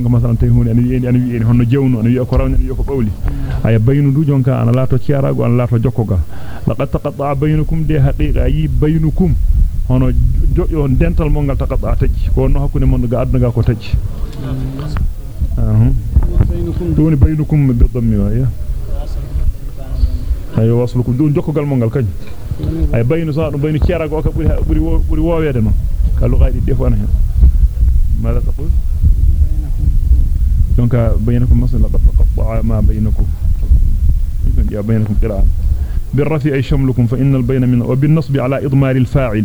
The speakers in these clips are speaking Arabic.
jonga masalan tay hunde ana wi'eni ana wi'eni honno jewnu ana wi'a ko rawni ana wi'a ko bawli ay baynu du jonka ana laato ciarago ana laato jokkoga laqad taqatta'a baynukum de haqiqa yi baynukum hono jojo dental mongal taqatta'a taji ko no hakkunde mon ga aduna ga ko taji doni baynukum bi dhammi wa ya ay waslukum dun jokkogal mongal kany ay baynu sa dum baynu ciarago ka buri buri wowede non kalu gaadi defo ana hen ماذا تقول دونك بينكم مثلا لقد تقطع ما بينكم. يا بينكم قراءة. بالرفع أي شملكم فإن البين من وبالنصب على إضمار الفاعل.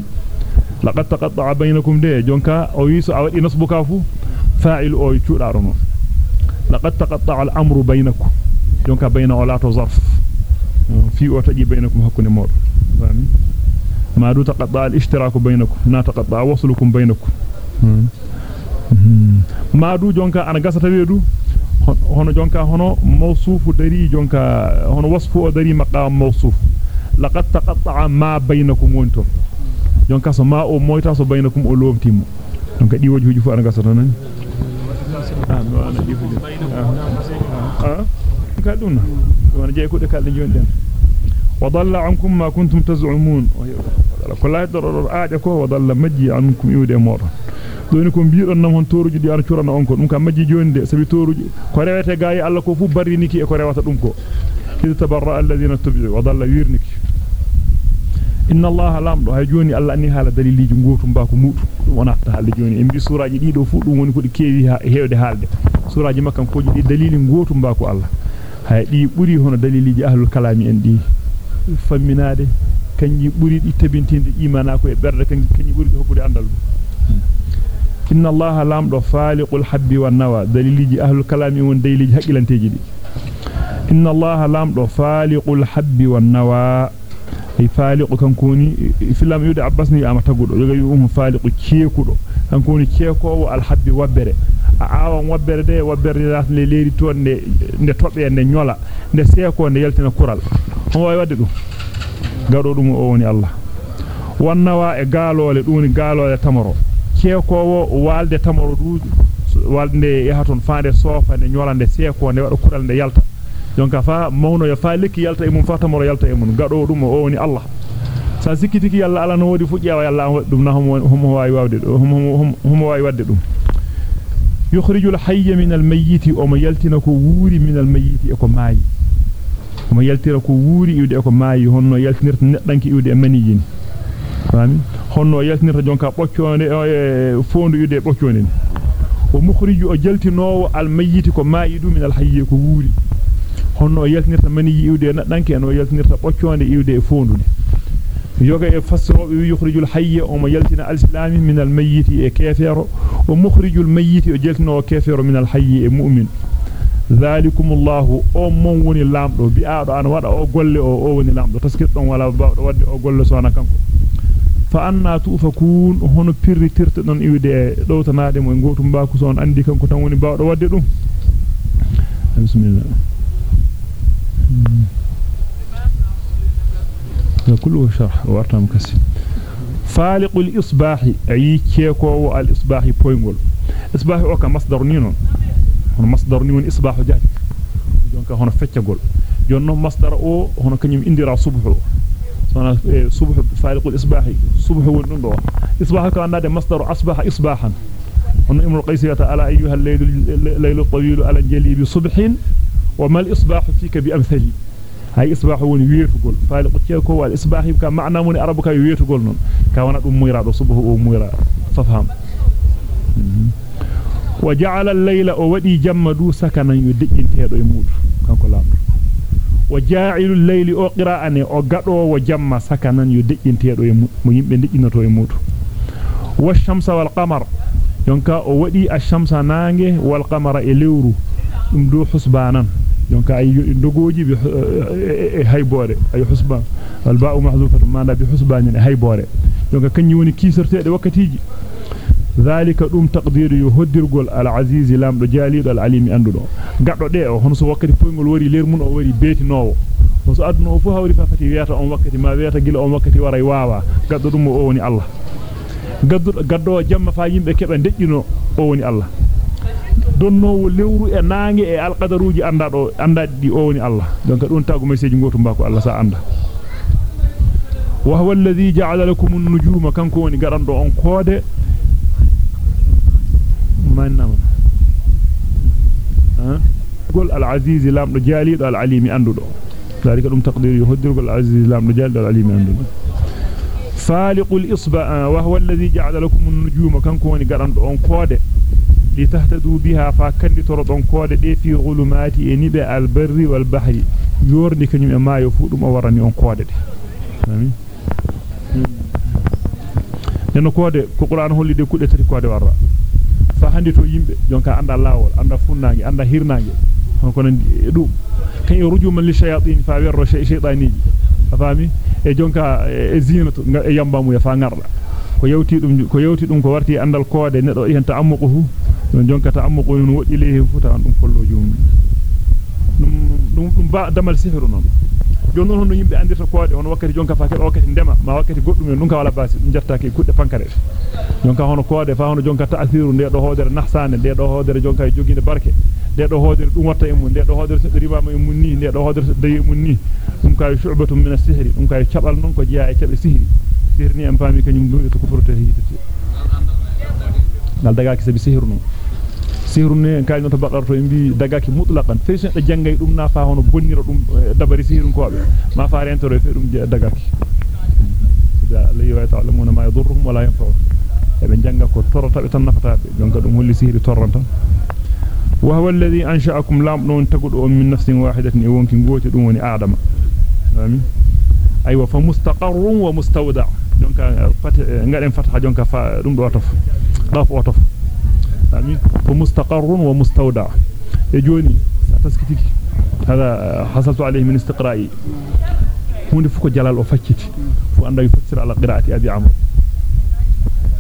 لقد تقطع بينكم ده جونكا أو يسو أو نصب كافو فاعل أو يشود أرنو لقد تقطع الأمر بينكم. جونكا بين أولات ظرف. في أوتجي بينكم هكذا مور ما دو تقطع الاشتراك بينكم. نا تقطع وصلكم بينكم. Maadu jonka ana gasata weedu hono jonka hono mawsufu dari jonka hono wasfu o dari maqam mawsuf laqad taqatta'a ma bainakum wonto jonka so ma o moyta so bainakum o lomtimo donc di wajhuji fu ana gasata nan ah no ana di fu ah ka dunna wana jey ko de kalde jonden wadalla ankum ma kuntum taz'umun ko la daror aaje ko wadalla majji ankum yude modo doni ko biidon nam hon toruji di ar curana on ko dum kam majji joni de sabi toruji ko rewete gaay alla ko fu barriniki e ko rewata dum ko id tabarra alladhina tubi'u wa dalla wirniki inna allaha lamdo hay joni alla anni hala daliliji gotum ba ko mudu wona ta halde joni en bi suraji di do fu dum woni ko di kewi heewde halde suraji makkan ko di dalili gotum ba ko alla hay di buri hono daliliji ahlul kalami en di famminade kanji buri di tabintinde imana ko e berde kanji kanji buri hokkude andal inna allaha lamdo faliqul habbi wan nawa daliliji ahlul kalami won daliliji haqilanteji di inna allaha lamdo faliqul habbi wan nawa ay faliqu kankoni filam yude abbasni ama tagudo yoga yum faliqu ciekudo kankoni ciekowo al habbi wabbere a awan wabbere de wabbere lat le leedi ton ne ne tobbe ne nyola ne seeko ne yaltina kural on way wadde dum gado dum o woni allah wannawa e galole dum galole tamaro ceekowo walde tamaro duudu walde yahaton faande sofa ne nyolande seeko ne wado kural ne yalta jonka fa mawno ya fa lekki yalta e mum fa tamaro yalta e mum gado dum o woni allah sa sikitiki yalla ala no wodi fu jeewa yalla dum na homo homo wawi wawde homo homo wawi wadde dum يخرج الحي من الميت وما يلتنك ووري من الميت أكو ماي. وما يلتنك ووري يودي أكو ماي. هون يلتنرت ندانكي يودي منيين فامي هون يلتنرت جونكا بوچوني آه، آه، فوندو يودي بوچوني ومخرج اجلتنو الميت كو ماي دو من الحي كو ووري. هون يلتنرت مني يودي ندانكي انو يلتنرت بوچوني يودي فوندو يوغا يفسرو يخرج الحي وما يلتن الاسلام من الميت كيفيرو ومخرج الميت جلتنا كثير من الحي المؤمن ذلكم الله. أمون اللامد بأعض أن وراء أقول لأوون اللامد تسكتن ولا بأعض أقول لسوانا كنكو. فأنا توفكون. هنو بير ترتدن إيدي لو تنادم وإنقوتم باكو سوان أندي كنكو تنوني بأعض ودلو بسم الله. كله شرح. وأرتام كسي. فالق الإصباح أي كيكو الإصباح بوينغول. إصباح أوكا مصدر نينون. هنا مصدر نيون إصباح جاد جونكا هنا فتشغول جونو مصدر أو هنا كنيم إندرا صبح سوانا صبح فالق الإصباح صبح ونندو إصباح كان نادي مصدر أصبح إصباحا. هنا إمر القيس على أيها الليل الليل الطويل على الجلي بصبح وما الإصباح فيك بأمثلي هاي إصباح هو نويت قول فالقتيلك هو الإصباح يبقى معنى من أربك يويت قول نون كونا أميرة وصبه أميرة ففهم وجعل الليل أودي جمدو سكنا يدق انتهى يموت كان كل وجعل الليل أقرأ أني أقرأ وجمع سكنا يدق انتهى يموت يموت والشمس والقمر ينكا أودي الشمس نانجه والقمر إليورو دم حسبانا ay husban al ba'u mahzufatu manda bi husban e haybore donc kanyi woni kisertede wakatiji zalika dum taqdiru yuhdirgol al aziz lamdo jalido al alimi andudo gaddo de o hono so wakati poygol wari leer mun o wari betinowo o so adno fu hawri fafati wiata on wakati ma wiata gila on wakati waray wawa gaddo dum o woni allah gaddo gaddo jamma fa yimbe keba dejjino o woni allah donnowo lewru e naange e alqadaruuji anda do anda di o woni Allah donc don tagu message goto mbako Allah sa anda wa huwa alladhi ja'ala lakum an-nujuma kanko woni garando on koode manama ha gol al-aziz lamdo jalido al-alimi andudo dalika dum taqdir yuhdirgol al-aziz lamdo jalido al-alimi andudo فالق الإصبع وهو الذي جعل لكم النجوم غراندو اون كوده لتهتدوا بها فكندي تردون كوده دي في ظلمات انيبه البر والبحر يورني كنيم ما يفودم وراني اون كوده دي امين neno koode ko qur'an hollide kudde tati koode warra fa handi to yimbe jonka anda lawol anda funnaange anda hirnaange ko nan dum kan rujuma li shayatin fa werro shaytaniji afami e jonka e zinatu e yambamu ya fa ngarda ko yawti dum ko yawti dum ko warti andal koode nedo hen ta'ammuqu don jonka ta'ammuqu no wodi lehi futa dum kollo jum dum dum dum ba damal sihru non jon non hono yimbe andirta koode on wakkati jonka fa ke wakkati ndema ma wakkati goddum en dum ka wala basi dum jartake kudde pankare jonka hono koode fa hono jonka ta'thiru de do hodere nahsane de do hodere jonka joginde barke de do hodere dum watta e mun de do hodere so ribama e mun ni de do hodere so dayi mun ni dum kay shu'batun min as-sihr dum kay cabal non ko jiya e cabe sihri sihri ni am fami kanyum dum to kufrata hitati dal daga ki sabi sihru non sihru ne kay non to badarto e bi daga ki mutlaqan fe sen da jangay dum na fa hono bonnira dum dabari sihrun ko be ma fa rentoro fe dum daga ki la ya ta'lamuna ma yadurruhum wala yanfa'uhum e janga ko torota be tan nafata be jonka dum holli sihri torranta وهو الذي أنشأكم لام نون تقول من نفس واحدة يومكن قوتي دون آدم آمين أيوة فمستقر ومستودع دونك فتح غادن فتح دونك فا دوم دو توف ضاف اوتوف يعني مستقر ومستودع. يجوني ساتسكتي هذا حصلت عليه من استقرائي. هوني فوكو جلال وفكتي فو أن يفكر على قراءة أبي عمرو.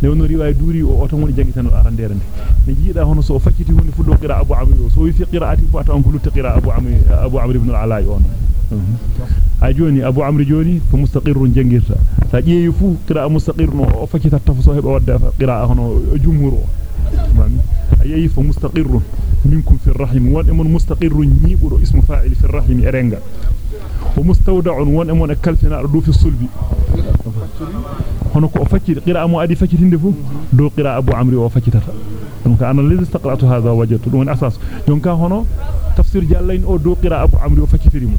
لو نريد أي دوري أو أتمنى جنگي تنو أران ديران نجيدا هون سو فكتي هوني فو لو قراءة أبو عمرو. سو يفي قراءتي فو أتمنى كلو تقراءة أبو عمرو أبو عمرو بن العلاي هون. أجوني أبو عمرو جوني فو مستقر جنگير فجي يفو قراءة مستقر وفكتا التفصوه بأودة قراءة هون جمهور. Mustaqirrun minkum fi ar-rahim wa mun mustaqirrun nyibudo ismu fa'il fi ar-rahim erenga ومستودع وون امون كالفنا دو في الصلب qira'a mo adi faccitinde fu do qira'a abu amri o faccitata donc ana liz istaqra'tu hadha wajadtu dum asas jonka hono tafsir jallain o do qira'a abu amri o faccitiri mo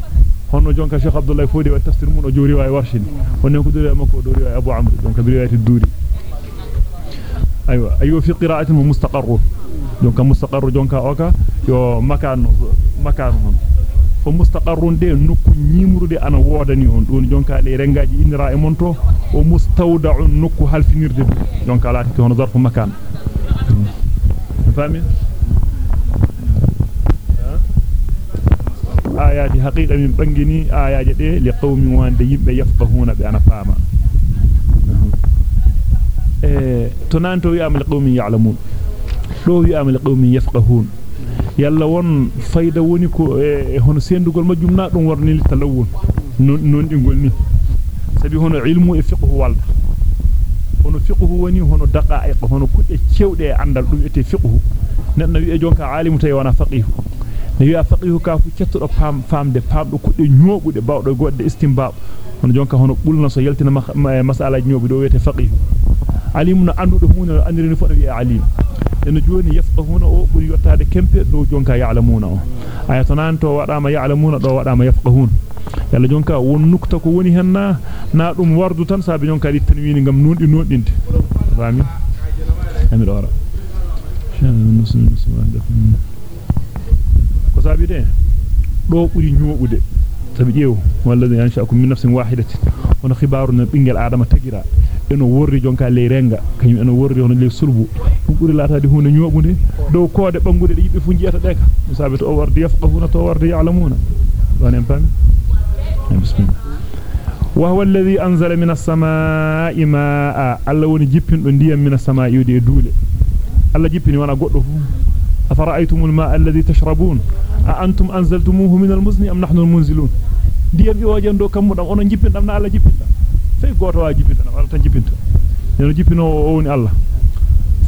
hono jonka cheikh abdullah fodi wa tafsir mun o jori way warshini wonne ko dori makko do riwaya abu amri donc bi riwayati duri أيوه. أيوه في قراءته مستقره دونك مستقر دونك أوكا. يو مكان مكان فمستقر دي نوك نيمرودي أنا وودني اون دون دونك لي رنجاجي إنرا اي مونتو أو مستودع نوك حلفنيرد دونك لاتي هون ظرف مكان. فاهمين؟ ayaaji haqiqa min bangini ayaaji de li qawmi wande yimbe yafbahuna bi ana fama. To nanto wi amal qaumin ya'lamun do wi amal qaumin yafqahun yalla won fayda woni ko e hono sendugol majjum na dum warni talawun non dingol ni sabi hono ilmu e fiqhu walda hono fiqhu woni hono daqa'iq hono kudde cewde andal dum ete fiqhu neddo wi e jonka alimu tay wana faqihu ne wi faqihu ka fu cettudo fam famde famdo kudde nyobude bawdo godde istimbab hono jonka hono bulna so yaltina masalaji nyobu do wete faqihu alimu no andudo hunde andirini fo wi alim en joni yafqahuna o buri yottade kempe do jonka ya'lamuna o ayatanan to wadama ya'lamuna do wadama yafqahun yalla jonka won nukta ko woni henna na dum wardu tan sabe jonka di tanwini ngam nondi nodinte fami amir ora ko sabi de do buri nyobude sabi jeew walla yansha'akum min nafsin wahidatin wana khibaru na bingel adama tagira eno worri jonka le renga kanyum eno worri hono le sulbu dum buri latade hunde nyobunde dow koode bangude de yibbe fu jiyata de ka musabe to wardi yafqahuna to wardi ya'lamuna wanen pam bismillah wa huwa alladhi anzala minas samaa'i maa'a alla woni jippindo ndiyam minas samaa'i yude duule alla jippini wana goddo fu afara'aytumul maa'a alladhi tashrabun a antum anzaltumuhu minal muzni am nahnu almunzilun ndiyam iwajan do kamudam onon jippindam na alla jippinda fay goto waa jippinta wala tan jippinta neno jippino o woni Allah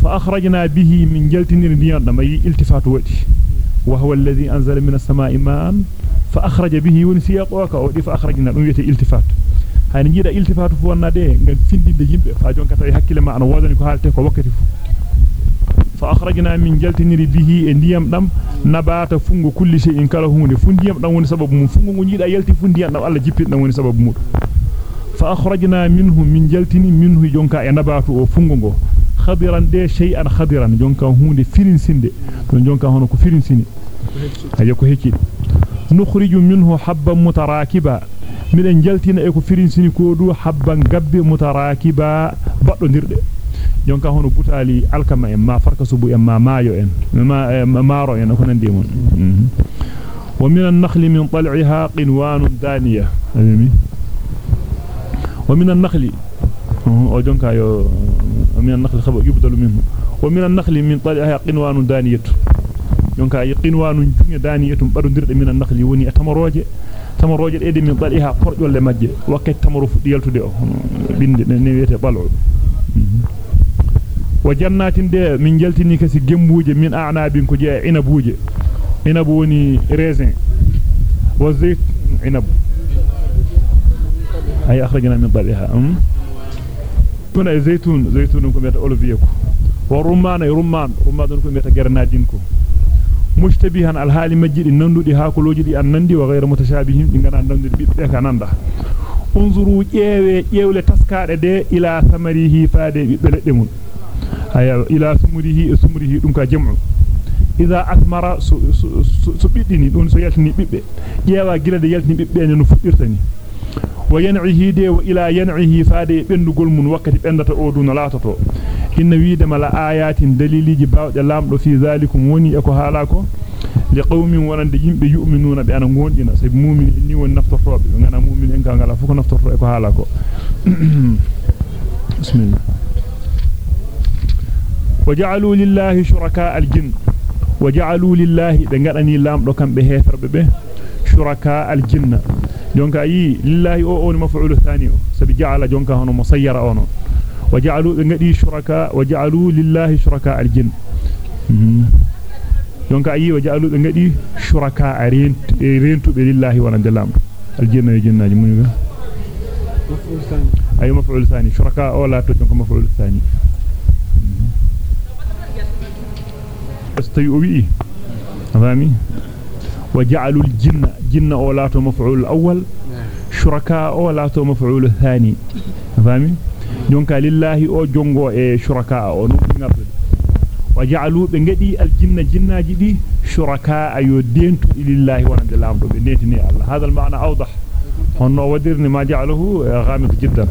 fa akhrajna bihi min jaltinir diyan dama yi iltifatu wadi wa huwa alladhi anzala minas samaa'i ma'an fa akhraja bihi wani siyaqaka o di fa akhrajna dum yete iltifatu hayni jida iltifatu fu wonnade ngal findinde yimbe fa jonka tawi hakkile ma ana wodani ko halte ko wakkati fu fa akhrajna min jaltiniri bihi e ndiyam dam nabata fungo kulli shay'in kala hunde fu ndiyam dam woni sababu mum fungo ngo jida yalti fu ndiyam dam Allah jippin dam woni sababu mudum fa akhrajna minhu min jaltini minhu jonka e nabatu o fungo ngo khadiran de shay'an khadiran jonka hunde firinsinde don jonka hono ko firinsini ayo ko hekki nukhriju minhu habban mutarakiba miden jaltina e ko firinsini ko du habban gabbe mutarakiba baddo dirde jonka hono butali alkama en ma farka subu en ma maayo en ma maro en ko nandi mon wa min an-nakhli min tal'iha qinwanun ومن النخل أجنك أيوه، من النخل خبأ يبدل منه. ومن النخل من طلعها قنوان دانية. ينكا يقنوان جنية دانية بردر من النخل. وني أتمر واجه تمر واجه الأيدي من طلعها فرج ولا مجي وكي تمر فديلت ديو بند نويته بلعو وجنات دي من جلتني كسي جمبوجي من أعناب كجي عنبوجي. عنبوني ريزين. وزيت عنبوجي أي أخرجنا من ضلها أم؟ من زيتون زيتون نكون ميت أولفيكو ورمان أي رمان رمان نكون ميت جرناجينكو. مشتبيها الحال مجد النندو دي هاكولوجي دي النندي وغير متشابهين. إن كان النندو دي بيتك أناندا انظروا يوي يوي لتسكار دي إلى ثمريه فادي بلدمون أي إلى ثمريه ثمريه دونك جمع iza asmara su biddini dun so yaltini bibbe jeewa gilade yaltini bibbe ne no fudirtani bendata o dun latato inna wiida mala ayatin daliliji bawde lamdo fi zalikum woni e ko haala ko liqaumin wonande yimbe yu'minuna be ana gondina sabi mu'min ni won naftortobe be ngana mu'min en ka ngala fu ko naftorto e ko haala ko bismillah وجعلوا لله شركاء الجن وجعلوا لله بغداني لامدو heferbe be شركاء الجن دونك أي لله أو اون مفعول ثاني سبي جعل جونكا هنا مسير اونو وجعلوا بغدي شركاء وجعلوا لله شركاء الجن. دونك أي وجعلوا بغدي شركاء رينت رينتو بالله ونند لامدو الجن منيغا مفعول أي مفعول ثاني؟ شركاء أو لا تجونك مفعول ثاني. استيؤوي فهمي وجعلوا الجن جن اولاته مفعول الأول شركاء اولاته مفعول الثاني. فهمي دونك لله أو جونغو اي شركاء وجعلوا بغدي الجن جناجي دي شركاء يو دينتو لله بنيتني الله. هذا المعنى أوضح. هن ودرني ما جعله غامض جدا.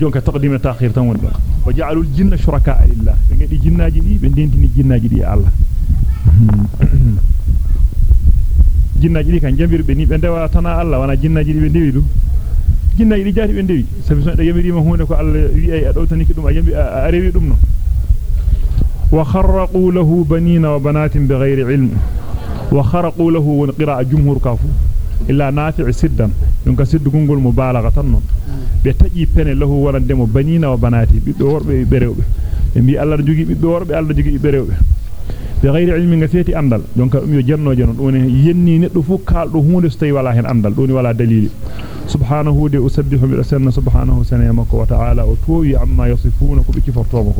jonka taqdim ta'khir tan wonba وجعلوا الجن شركاء لله. بغدي جناجي دي بندينتني جناجي دي الله. Jinnaji di kan jambirbe ni be dewa tana Allah wana jinnaji di be dewi du jinnaji di jati be dewi sabi so de yamirima hunde ko Allah wi ay adawtani ki dum a yambi a rewi dum no wa kharaqu lahu banina wa banatin bighayri ilm wa kharaqu lahu wa qira'a jumhur kafu illa nafi' siddan dum ka siddu gongol mubalagha tan non be taji pene lahu warande mo banina wa banati bibbe worbe be rewbe be bi Allah jogi bibbe worbe Allah jogi bibbe rewbe بغير علم نسيتي أندل جونك أمي جنو جنو دوني يني ندفو كالو هون استي ولا هن أندل دوني ولا دليل سبحانه دي أسبح من أسنى سبحانه سنيمك وتعالى وتوي عما يصفونك بكفر طوبك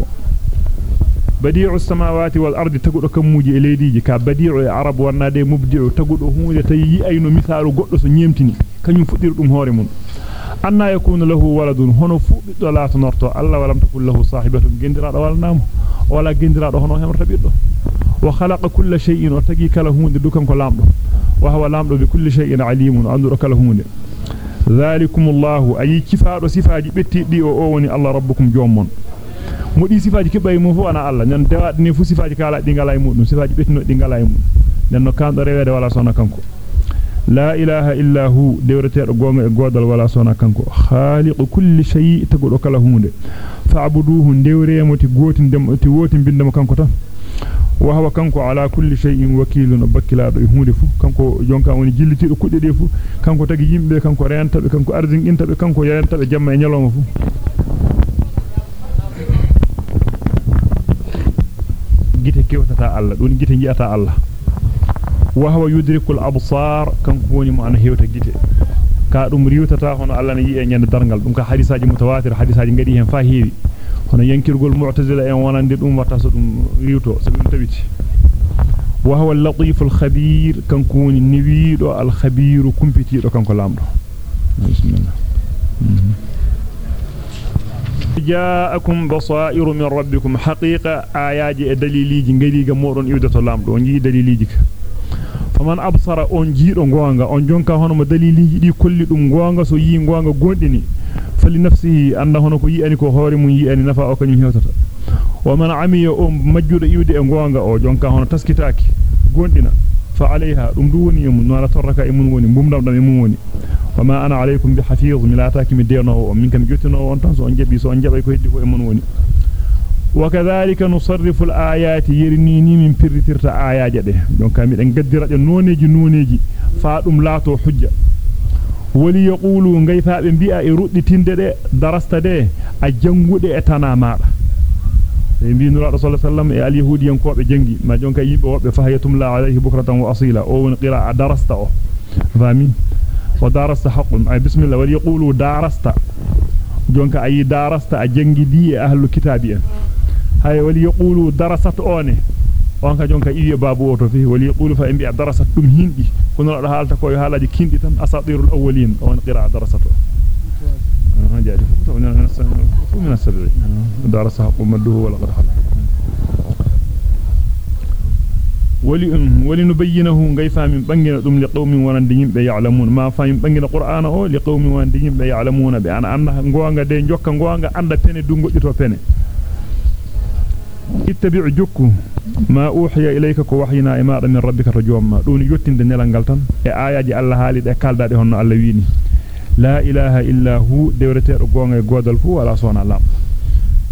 بديع السماوات والأرض تقول لكم موجي إلي دي جكا بديع العرب وأنا دي مبدع تقول هون يتي أين مثال قلس نيمتني كان ينفتر الأمهار من أن يكون له ولد هنا فوق دولات نورته الله ولم تكن له صاحبة جندرات ولا نام ولا جندرات هنا هم ربيده وخلق كل شيء وتقي كلهوند دوكان كو لامدو وهو لامدو بكل شيء عليم اندرو كلهوند ذلكم الله. أي كفادو صفاجي بتيدي أو اوني الله ربكم جومون مودي صفاجي كباي مو فو أنا الله. نان دوات ني فو صفاجي كالا دي غالاي مود صفاجي بتنو دي غالاي مود نانو كاندو ريويدو ولا سونا كانكو. لا إله إلا هو. ديورتي غوم غودال ولا سونا كانكو. خالق كل شيء تغدو كلهوند فاعبدوه. ديوريمتي غوتين ديم ووتين بيندم كانكو تا. وهو كانكو على كل شيء وكيل e woni jillitido kudde de fu kanko tagi yimbe kanko rentabe kanko arzin intabe kanko yarentabe jamma e nyaloma fu gite kewtata Allah don gite jiata Allah wa huwa yudrikul absar kanko woni mo ana hewta gite ka dum riwtata hono Allah ne yi e nyande dargal dum ka hadisaaji mutawatir hadisaaji ngadi hen fa heewi hono yankirgol mu'tazila en wonande dum watta so dum riwto so dum tabiti wa huwa al-latif al-khabir kanko woni niwido al-khabir kumpitido kanko lamdo bismillah ja'akum basairu min rabbikum haqiqa ayaji e daliliji ngaliga modon iwdato lamdo on yi daliliji ka faman absara on jiido gonga on jonka hono mo daliliji di kolli dum gonga so yi gonga gondini fali nafsihi anda hono ko yi'ani ko hoore mun yi'ani nafa o kanyum hewtata wa man amiya o majjudo iwde e gonga o jonka hono taskitaaki gondina fa alayha dum du woni mun no ala torraka e mun woni bumdam dam e mun woni wama ana alaykum bi hafiz milataaki mi deeno o min kam jottino on tan so on jabi so on jabay ko heddi ko e mun woni وكذلك نصرف الآيات يرنيني من برتر آيات ده دونك امي دان غدي راجو نونيجي نونيجي. فادوم لاتو حجة. وليقولوا غيفا بيا يرودي تيند ده درست ده اجانغودي أتانا ما بين بين رسول الله صلى الله عليه وسلم يا اليهود ينكوب جنغي ما جونك ييبو وب فحيتم لا عليه بكرة وأصيلا. أو قراءة درست أو. فامي ودارست حق. أي بسم الله. وليقولوا دارست. جونك أي دارست اجانغي دي أهل الكتاب. Hay wali yaqulu darasat one on ka jonka iwi babu oto fi wali yaqulu fa imbi darasat dum hindi kono do halta ko halaji kindi tan asatirul awwalin on qira'a darasato ah jadi fu min fu min asri darasa qumduhu wala qad hal wali wali nubayyinahu ngayfa min bangina dum li qaumin wanande yimbe ya'lamun ma fa min bangina qur'ana o li qaumin wanande yimbe ya'lamuna bi ana anna gonga de jokka gonga anda pene dungo dito pene jukku ma uhiya ilayka ko wahyina imaada min rabbika rajuma dun yottinde nelangal tan e ayaji Allah haalide kaldade honno Allah wiini la ilaha illa hu dewretedo gonga e godal fu wala sona lam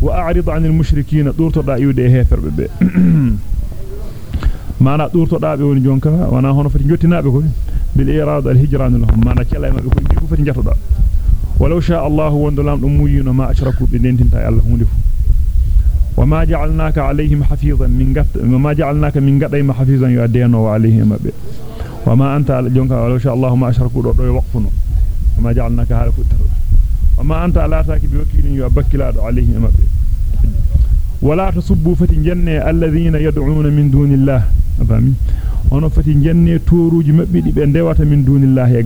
wa a'rid 'anil mushrikeen durtoda iwde heferbe be mana durtoda be woni jonka wana hono fati jottinabe ko bil irad al hijran lahum mana cela mabbe ko ndi fu fati jatoda walaw sha Allah wondolam dum muyino ma ashraku be dentinta Allah hunde fu وما جعلناك عليهم حفيظا من قط وما جعلناك من قديم حفيظا يدينوا عليهم. به وما أنت جونك ولو شاء الله ما أشركوا دو يوقفنا وما جعلناك هالك وما أنت على تاك بوكيل يبكلا عليهم. به ولا تصبوا فتن جنة الذين يدعون من دون الله. فهمي ono fati jenne toruji mabbe di be ndewata min dunillahi e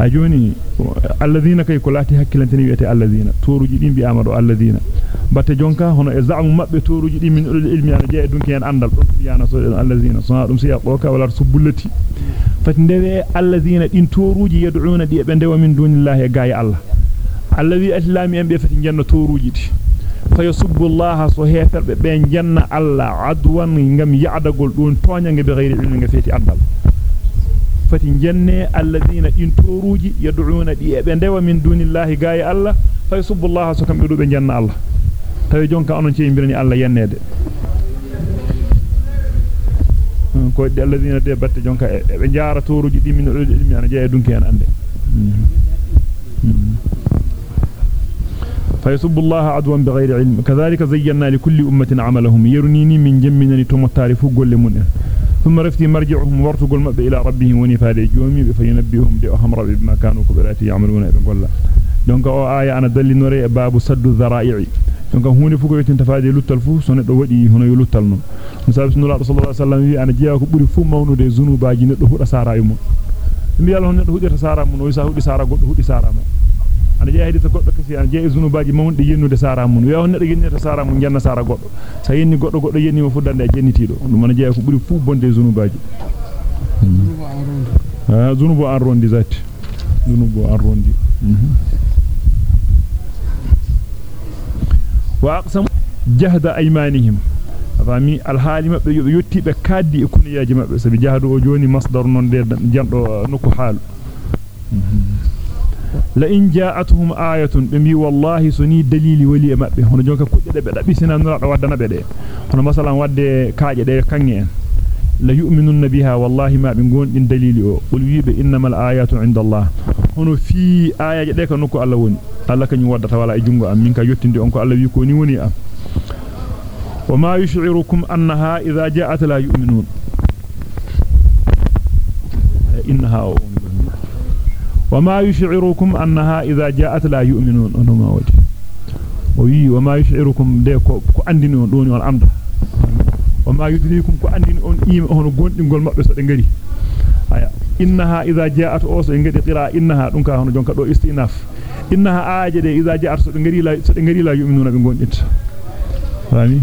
gaay Allah di a joni alladhina kay ko lati hakkilanteni wiete alladhina toruji din bi amado alladhina batte jonka hono e zaamu mabbe toruji din min ulul ilmi ana jee dunki en andal don yana so alladhina so dum siya boka wala subullati fati ndewe alladhina din toruji yad'una di be ndewa min dunillahi e gaay Allah alladhi aslami en be fati jenno toruji di fayasubbu so heferbe be janna alla adwan ngam yaadagol don toñange be ghairi andal fati jenne alladina in toruji yad'una di be ndewa min dunillahi gaaya alla fayasubbu allaha so kambe do be janna alla tawi jonka onon ci mbirani alla yennede ko de alladina de batte jonka be jaara toruji di min ilmi ana jeya dunki en ande فيسب الله عدوا بغير علم كذلك زينا لكل أمة عملهم يرنيني من جمنني ثم تعرفوا قل من ثم رفتي مرجعهم ورتقل مبئ إلى ربهم ونفاد جومي فينبيهم دي أهم ربي بما كانوا كبراتي يعملون. إذن قل دونك أو آية أنا دل نوري باب سد الذرائع. دونك هوني فوكو يتن تفادي لطل فو سنة ودي هنا يلطل نون مسابس نولا صلى الله عليه وسلم أنا جياكو بوري فو مونو دي زنوباجي ندو هو سارا يمون. مبي الله ندو هو سارا من ويسا هو سارا قد هو سارا من ana jeehi to goddo kasi ana jeehi zunubaji mawde yennude sara mun wi on neddo yennita sara mun janna sara goddo sa yenni goddo goddo yenni mo fuddande jennitido dum ana jeehi ko buri fu bonde zunubaji ah zunubu an rondi zati zunubu an rondi wa aqsam jahda aymanihim fami alhali mabbe yottibe kaddi e kuniyaji mabbe sabi jahdu o joni masdar non de jando nokku halu la in ja'atuhum ayatun bimi wallahi suni dalili wali e mabbe hono jonka kudde de be dabisina nura do wadana be de hono masalan wadde kaaje de kangi en la yu'minunna biha wallahi ma be gondin dalili o qul wibe innamal ayatu indallah hono fi ayaje de kan ko Allah woni Allah kany waddata wala e jungo am min ka yottinde on ko Allah wi ko ni woni am وما يشعركم أنها إذا جاءت لا يؤمنون إنها وما يشعركم أنها إذا جاءت لا يؤمنون أنه ما وجه وي وما يشعركم دوني on anda وما يدريكم on إيم oso ngadi qira innaha dun ka hono jonka do istinaf innaha aaje de idha ja'at so de ngari la so de ngari la yu'minuna be gondinta fami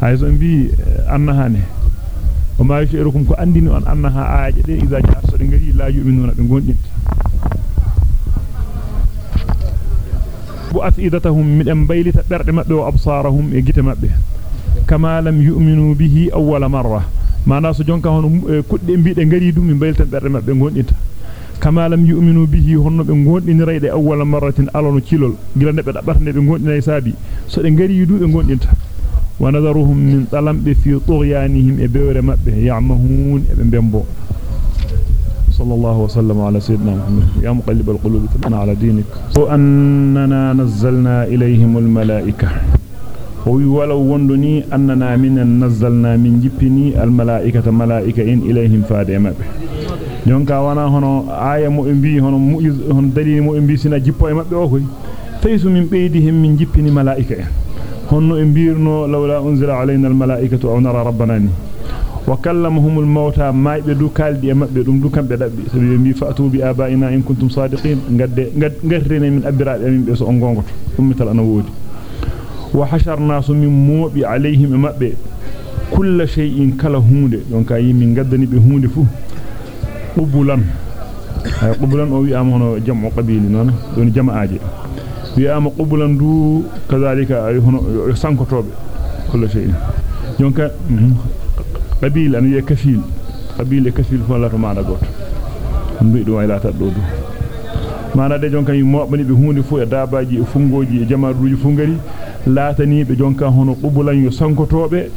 hay so bi annaha ne وما يشعركم idha ja'at so de ngari la yu'minuna be gondinta وكسبوا أفئدتهم من أنبيل تبرق مبه وأبصارهم يجيت مبه كما لم يؤمنوا به أول مرة. ما ناس جونك هون آه، كد انبيت انقريدوا من بيل تبرق مبه انقون إنت. كما لم يؤمنوا به هون انقون إن رأيدي أول مرة ألون كيلول. قيلا نبه دبرق نبه انقون أنا يسابي. سد انقريدوا انقون إنت. ونظرهم من طلم في طغيانهم إبير مبه يعمهون إبن بمبو صلى الله وسلم على سيدنا محمد. يا مقلب القلوب تبنا على دينك. وأننا نزلنا إليهم الملائكة. ولو وندني أننا من نزلنا من جبني الملائكة ملائكة إن إليهم فادئ به جونكا وأنا هنا آية مؤمبي هونو مو هنا دليل مؤمبي سنا جبوا إمام بأخوي فيسو من بيدهم من جبني ملائكة. هنو إمبيرنو لولا أنزل علينا الملائكة أو نرى ربنا نيه وكلمهم الموتى ما يبدو كالدي أما بدوم دوكم بدأ سبيبي فأتوا بآبائنا إن كنتم صادقين. قد قد قرنا من أبراء أمين بس أنقون قط مثل أنا وودي وحشر ناس موب عليهم أما كل شيء إن كله هود يوم كاي من قدني بهود فو. قبلا قبلا أو يأمون جمع قبيل نانا. دون جمع عاجي يأم قبلا دو كذلك يهون يسانكو كل شيء. يوم qabil an ye kafil qabil e kafil fo la to maana goto mbi dum ay lata do do maana de jonka mo bani be hunde fu e dabaji e fungoji e jamaaruji fu ngari latani be jonka hono qubulan yo sankotobe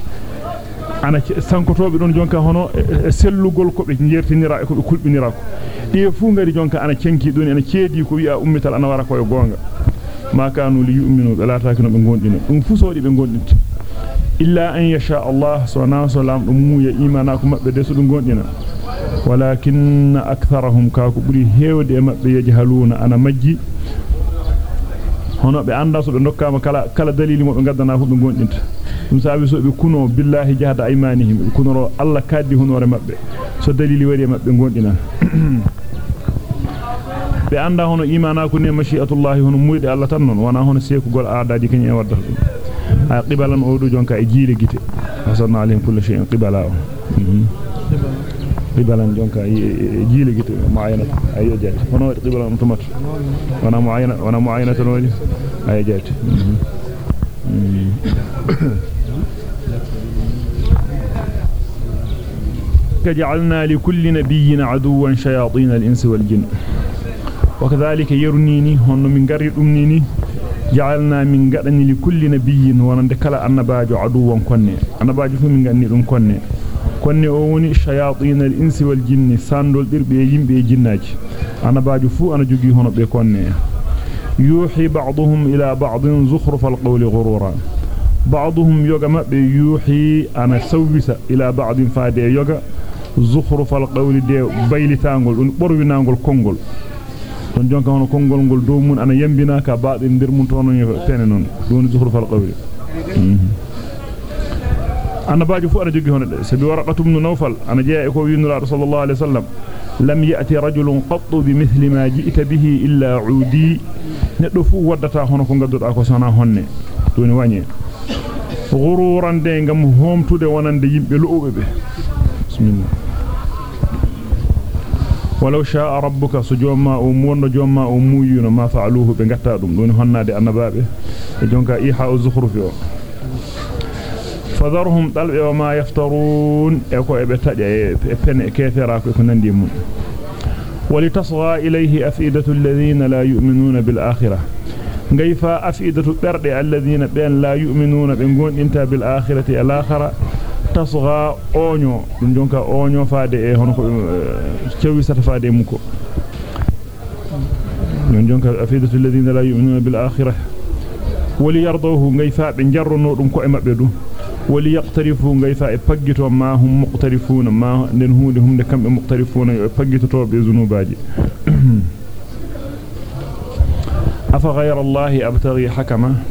ana sankotobe don jonka hono e sellugol ko be jertinira e ko be kulbinira ko de fu ngari jonka ana cenki don ana ceedi ko wi'a ummital ana wara ko e gonga ma kanu li yu'minu be lata kino be gondina dum fu soodi be gondinta illa an yasha Allah subhanahu wa ta'ala dum muya imana ko mabbe de so dum gondina walakin aktharuhum ka ko buri heewde e mabbe yajhaluna ana majji hono be anda so be dokkama kala kala dalili mo be gaddana fu be gondinta dum sabi so be kuno billahi jahda aymanihim be kunoro Allah kaddi honore mabbe so dalili wari e mabbe gondina be anda hono imana ko ne mashi'atullahi hono muyde Allah tan non wana hono seku gol aadaji kany e waddata dum قبلا أودو جونكا إجيل جيت. وصلنا عليهم كل شيء قبلا قبلا جونكا إجيل جيت. معينة أيو جات هنا قبلا متمت وأنا معينة وأنا معينة نوجه أيو جات كجعلنا لكل نبي عدوا شياطين الإنس والجن. وكذلك يرنيني. هن من قرر أمنيني konne annabajo fu min ganni dum konne konne o woni shayatin al insi wal jinni sandol dirbe yimbe e jinnaji annabajo fu ana jogi hono be konne yuhi ba'dhum ila ba'din zukhruf al qawli ghurura ba'dhum yoga mabbe yuhi ana sawwisa ila ba'din faade yoga zukhruf al qawli de baylitangol dun borwinangol kongol don jonka hono kongol ngol dow mun ana yambina ka baade ndir mun tono tene non don zuhru fal qawli annabaaju fu ana jogi hono de sabi waraqatum nawfal ana jeya ko wiinura sallallahu alaihi wasallam lam ya'ti rajulun qattu bimithli ma ji'ta bihi illa 'udi neddo fu waddata hono ko gadduda ko sona honne doni wañe ghururan de ngam homtude wonande yimbe lu'ube be bismillah ولو شاء ربك سجوما ومون جوما ومويون ما فعلوه بغتا دوم دون هنادي ma yaftarun e ko e be tadje e pen e kefera ko ko nandi mun ولتصغى إليه أفئدة الذين لا يؤمنون بالآخرة. غيفا أفئدة برد الذين بين لا يؤمنون بنقول إنت بالآخرة الآخرة. Tasgha onyo dum jonka onyo faade e hono ko cewi sata faade muko non jonka afidatu alladhina la yu'minuna bil akhirah wali yardahu ngay faabe jarrono dum ko e mabbe dum wali yaqtarifu ngayfa e paggito ma hum muqtarifuna ma nen hunde humde kambe muqtarifuna e paggito be zunubaji afa ghayra allahi abtaghi hakama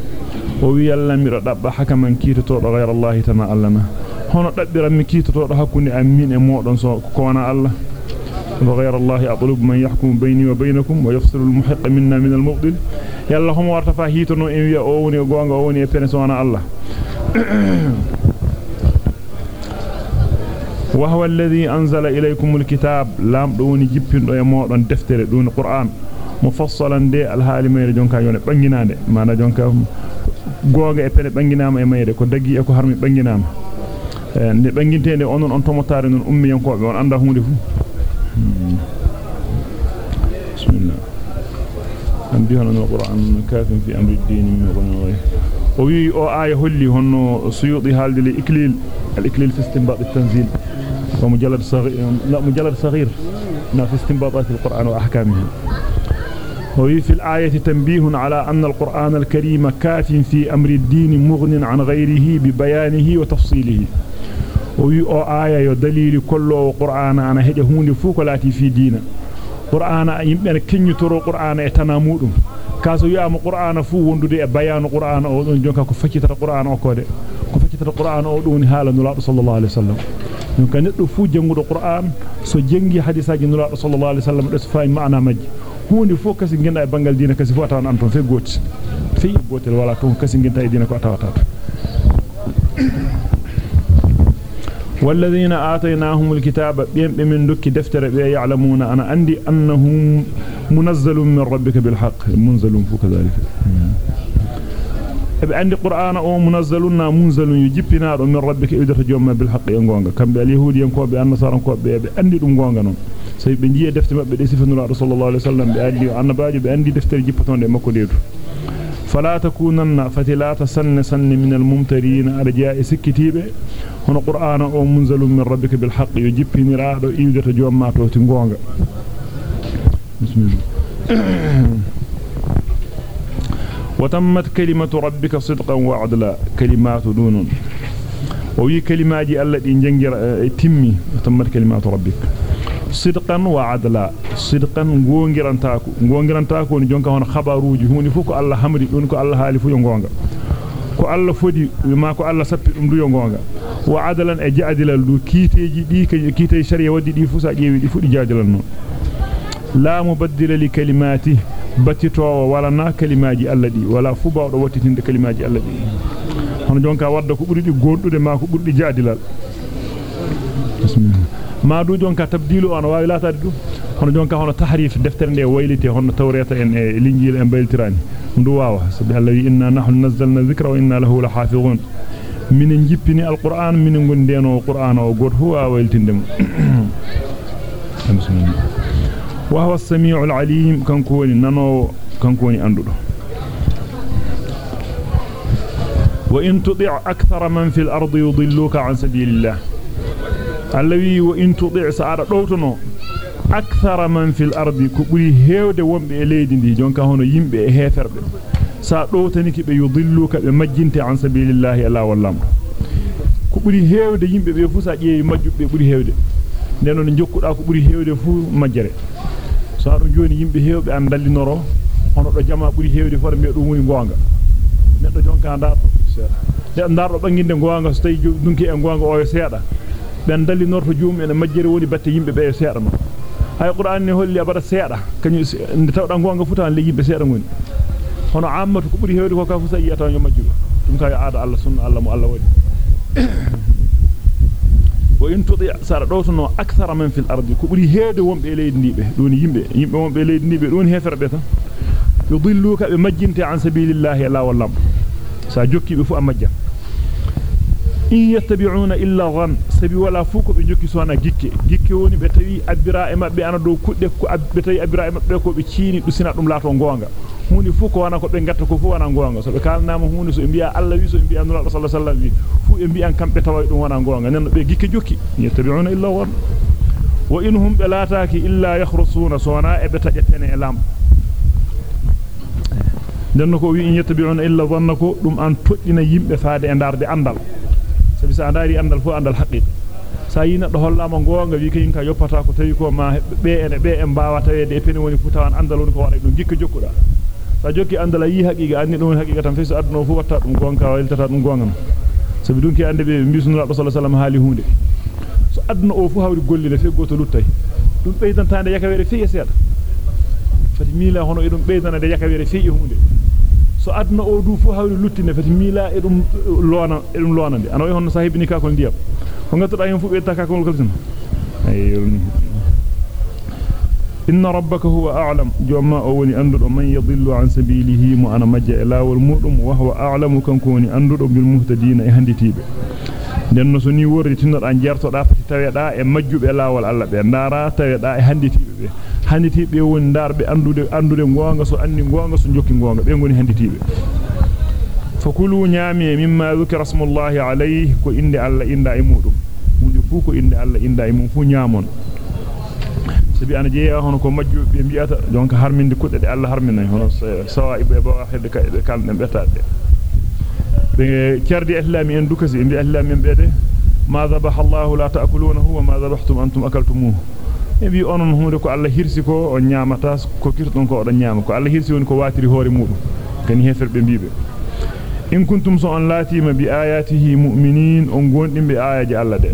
o wi yalla mi do dabba hakaman kitoto do ghayra allahi tama allama hono dabbiram mi kitoto do hakkunde amin e modon so ko wana allah. وغير الله أطلب من يحكم بيني وبينكم ويفصل المحق منا من المبطل يلا هم ورتفا هيتنو إن ويا أوني وغوانغ أوني بنسوانا الله وهو الذي أنزل إليكم الكتاب لام دوني جيبين دو يمودون دفتر دون قرآن مفصلا دي الحالي مير جونكا يوني بانغيناده مانا جونكا goga e pene banginama e mayde ko daggi e ko harmi banginama ne bangintende onon on tomotare non ummiyankobe on anda hunde fu بسم الله أنبيهنا من القرآن كاف في أمر الدين من غير وي أو آية هولي هنو سيوطي هالدي الإكليل الإكليل في استنباط التنزيل ومجلد صغير لا مجلد صغير في استنباطات القرآن وأحكامه وفي في الآية تنبيه على أن القرآن الكريم كاف في أمر الدين مغن عن غيره ببيانه وتفصيله وي أو آية يو دليل كله قرآن أنا هجه هوني فوق لاتي في دين قرآن يمبن كنيتورو قرآن اتنا مودum kaso wi'ama qur'ana fu wondude e bayanu qur'ana o don jonka ko faccitata qur'ana o kode ko faccitata qur'ana o doni hala nulaado sallallahu alaihi wasallam donc neddo fu jangudo qur'an so jengi hadisaaji nulaado sallallahu alaihi wasallam do fay maana majji hunde fu kasi genda e bangal diina kasi fu atawan anton fe goti fe gotel wala ton kasi genda e diina ko atawata والذين آتيناهم الكتاب من دك دفتر يعلمون. أنا عندي أنهم منزل من ربك بالحق. منزل فكذلك عندي قرآن أو منزلنا منزل يجبنا من ربك إدرت جمع بالحق ينقونك كم باليهود ينقون بأن صار ينقون بأندي ينقونك سيبنجي دفتر بأسفن الله رسول الله عليه وسلم. بأندي أنا باجي بأندي دفتر جبتون لما كنت فلا تكونن فتلا تسن سن من الممترين على جاء سكتيب هنا قرآن أو منزل من ربك بالحق يجيب في نراد إذا تجوان ما توتنقوانك بسم الله. وتمت كلمة ربك صدقا وعدلا كلمات دون. وهي كلمات التي آه، تمي تمت كلمات ربك. صدقا وعدلا صدقا غونغرانتاكو غونغرانتاكو ني جونكا هون خباروجي هوني فوكو الله حمدي دون كو الله حالي فو يونغا ko Allah fodi ma ko Allah sappi dum du yongonga wa adalan e jaadilal du kiteji di kite sharia waddi di fusa jeewi di fudi jaadilan non la mubaddila li kalimati battitowo wala na kalimaaji Allah di wala fu bawdo wattitinde kalimaaji Allah di hono jonka wadda ko buri di gondude ma ko burdi jaadilal bismillah ma du jonka tabdilu on waawi latade du hono jonka hono tahrif deftere nde waylite hono tawreta en e linjil en bayltirani ndu waawa sabi Allah wi inna nahnu nazzalna dhikra wa inna lahu lahafizun min jippini alquran min gondeno qur'an o god hu wa wayltindem bismillah وهو السميع العليم كان كوني نانو كان كوني اندودو وإن تطع أكثر من في الأرض الذي وإن تطع سعر دوتنا أكثر من في الأرض كبري هود ومبي ليدي دي. جونكا هونو يمبي هيفرب سا دوتني كي بيضلوك بمجنت عن سبيل الله ألا والله. كبري هود يمبي بي فوسا جي ماجوب بي بري هود نينو نجوكدا كبري هود فو ماجري سارو جوني يمبي هيوبي ان دالي نورو. هونو دو جما بري هود فور مي دو موني غونغا نيدو جونكا دا سير دا ندارو بانغيندي غونغا ستاي دونكي ان غونغا أو سيادا ben dallinorto joom en majjere woni batte yimbe be seeda ma hay qur'an ne holli abara seeda kanyu nde tawda gonga futan le yimbe seeda ngoni hono ammatu ko buri heewde ko ka fu sa yiyata yo majjuro dum kay aada Allah sunna Allah mo Allah wadi وإن تطيع سار دوتنو أكثر من في الأرض كبري هيد وم بليد نيبه دون يمبه يمبه وم بليد نيبه دون هفر بيتا يضلوك بمجنت عن سبيل الله لا والله ساجوكي بفو أمجا إن يتبعون إلا ظن سبي ولا فوق بجوكي سوانا جيكي جيكي وني بتوي أبراء ما بأنا دو كده بتوي أبراء ما بيكو بتشيني دسنا دم لا تونغوانغا hunde fu ko wana ko be gatta ko fu wana gonga so be kalnama hunde so biya Allah wi so biya nura sallallahu alaihi wasallam fu e biyan kambe taway dum wana gonga nenno be gikke jokki yattabi'una illa war wa inhum belataki illa yakhrusuna sona e be tajatene e lam nenno ko wi in yattabi'una illa dhannako dum an toddina yimbe faade e darde andal sabi sa andari andal fu andal haqiqa sa yi neddo hollama gonga wi kayinka yoppata ko tawi ko ma be ene be en bawa tawede e peni woni fu tawan andal woni ko wara dum gikka jokkuda sa jokki andal yi haqiqa anni dum haqiqa tan fesu adno fu watta dum gonka waltata dum gonga sabi dunki ande be rabbi sallallahu alaihi wasallam haali hunde so adno o fu hawri gollile fe goto luttay dum beydantande yakawere fi e seeda fati mila hono edum beydanade yakawere fi e hunde so adna o du fu hawri luttine fati mila edum lona edum lonande ana hono sahibini ka ko ndiyam ko ngatoda hen fu be taka ko kaltin ayyuni إن ربك هو أعلم جمع أولي أندر من يضل عن سبيله مؤنا مجا إلا والمؤلم وهو أعلم كان كوني أندر بالمهتدين إهندي تيبه den so ni worri tinnoda jertoda fati taweda e majjube lawol alla be ndara taweda e handitibe be handitibe woni darbe andude andude gonga so andi gonga so jokki gonga be ngoni handitibe fakulu nyami mimma dhukira smullahi alayhi ko inde alla inda e mudum hunde fu ko inde alla inda e mum fu nyamon sabi ana jeeya hono ko majjube be bi'ata donc harminde kudde de alla harminay hono sawa ibe ba kalden betade be islami en dukasi bi islami en bede ma dhabaha allah la ta'kulunahu wa ma dhabhtum antum akaltumuhu e bi onon hunde ko allah hirsi ko on nyaamata ko kirton ko on nyaama ko allah hirsi woni ko watiri hoore mudum kani heferbe bibe in kuntum so on latima bi ayatihi mu'minin on gondimbe ayaji allah de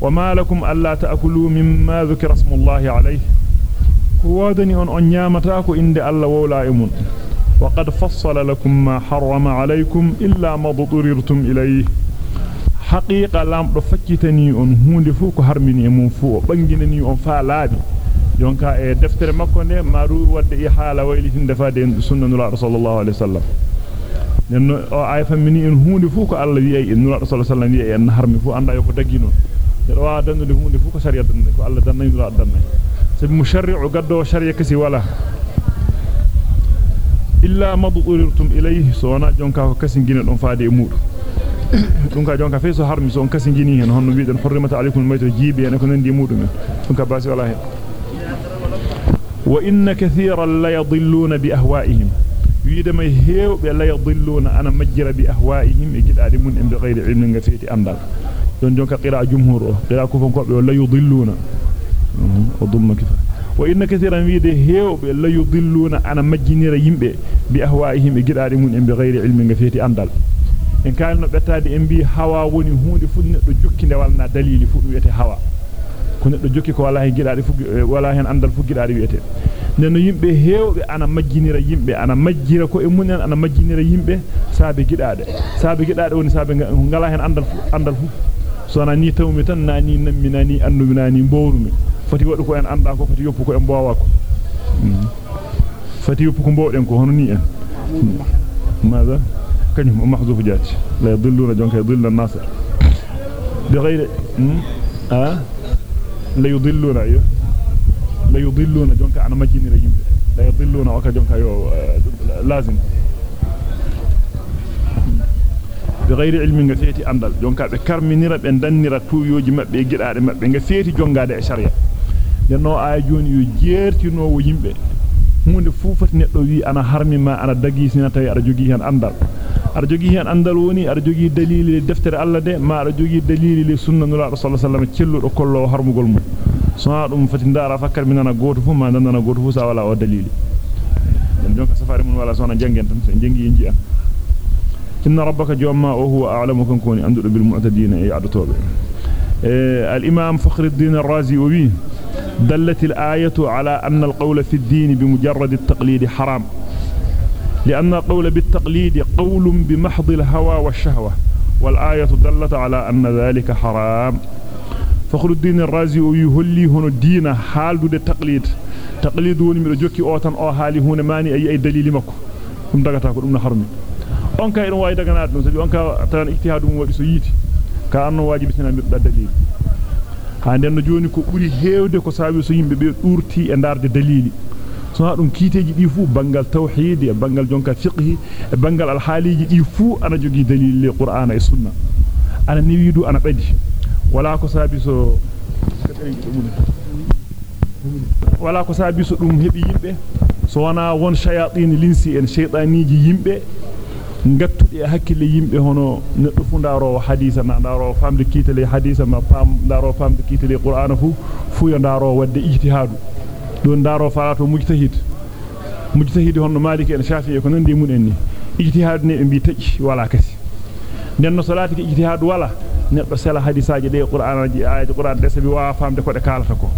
وما لكم ألا تأكلوا مما ذكر اسم الله عليه كوادني أن أن يامتاكو إند ألا وولا إمون وقد فصل لكم ما حرم عليكم إلا ما ضطررتم إليه. حقيقة لم رفكتني أن هون فوق هرمني من فوق. بنجنني أن فعلابي يونكا إيه، دفتر مكوني ما روي ودي حالة ويلي هندفا دين سنة نرى صلى الله عليه وسلم. لأنه آه، عايفا مني أن هون فوق الله يأي أن نرى صلى الله عليه وسلم أن هرمي فوق. أن رأيك دقينون يروا دنو لهون فوق شريا دنك الله دنين رأى دنين سبب مشرع قدو شريا كسي ولا. Illa madurtum ilayhi so wana jonka ko kasi gine don faade e mudu dum ka jonka fe so harmi so on kasi gini hen honno wiiden hurrimata alaykum mayto jibi en ko nandi mudu men dum ka basi wala hen wa inna kathiran la yadhilluna bi ahwa'ihim wiide may heewbe la yadhilluna ana majjira bi ahwa'ihim e gidaade mun en bi ghairi ilmin ngafeti andal don jonka qira jumhur o qira ko fon ko be la yudhilluna o dumma kifa وإن كثيرا ميد هيوب لا يضلون أنا مجنير يمبي بأهوائهم إجرارمون إن بغير علم غفيتي أندل إن كان بتاد إن بي هوا وني هوني فن رجوك نوالنا دليل فن ويتي هوا كن رجوك ولا هي جرار ولا هي أندل فن جرار ويتي نن يمبي هيوب أنا مجنير يمبي أنا مجنير كو إمون أنا مجنير يمبي سابي جرار سابي جرار وني سابي غلا هي أندل أندل فن سونا ني تومي تن ناني نمي ناني أنو ناني بورمي fati wadu ko en anda ko fati yoppu ko en bowa ko fati yoppu ko mbowden ko hono ni en ماذا كان محذوف جات لا يضلون جونك يضل الناس بغير آه لا يضلون أيوه لا يضلون جونك أنا مجيني ريم لا يضلون وكا جونك يو لازم بغير علم غفيتي اندال جونكا be karminira be dannira tuyoji mabbe e gidaade mabbe feeti jongade e sharia denno ay joni yo jeertinowo yimbe hunde fu fati neddo wi ana harmi ma ana dagi sina tawi ara jogi hen andal ara jogi hen andal woni ara jogi dalili deftere Allah de ma ara jogi dalili li sunna nura sallallahu alaihi wasallam celludo kollo harmugol mum so dum fati ndara fakkar minana goto fu ma nana goto fu sa wala o dalili den jonka safari mun wala sona jangen tan so yinji an inna rabbaka jawma wa huwa a'lamu kan kuni andu bil mu'tadin ay adotobe الإمام فخر الدين الرازي wi دلت الآية على أن القول في الدين بمجرد التقليد حرام لأن القول بالتقليد قول بمحض الهوى والشهوة والآية دلت على أن ذلك حرام. فخر الدين الرازي يهلي هنا الدين حال دو التقليد تقليد وني ميدو أوتان أو حالي هنا ماني اي أي دليل مكو. dum dagata ko dum na harmi on kay dum way daganat dum sabi on ka tan ijtihadum dalil ha den joni ko buri heewde ko saabi so yimbe be durti e darde dalili so ha dum kiteji di fu bangal tawhid e bangal jonka fiqhi e bangal al haliji di fu ana jogi dalili le qur'ana e sunna ana niwidu ana bedi wala ko saabi so wala ko saabi so dum hebi yimbe so wana won shayatin linsi en shaytaniji yimbe ngattude hakkille yimbe hono neddo fu ndaro hadisa na ndaro famde kitale hadisa ma pam ndaro famde kitale qur'ana fu fu yo ndaro wadde ijtihadu do ndaro falato mujtahid mujtahid hono maliki en shafi'i ko nandi mun en ni ijtihadu ne be bi taji wala kasi nenno salati ke ijtihadu wala neddo sela hadisaaje de qur'anaji ayati qur'an de sabi wa famde ko de kalata ko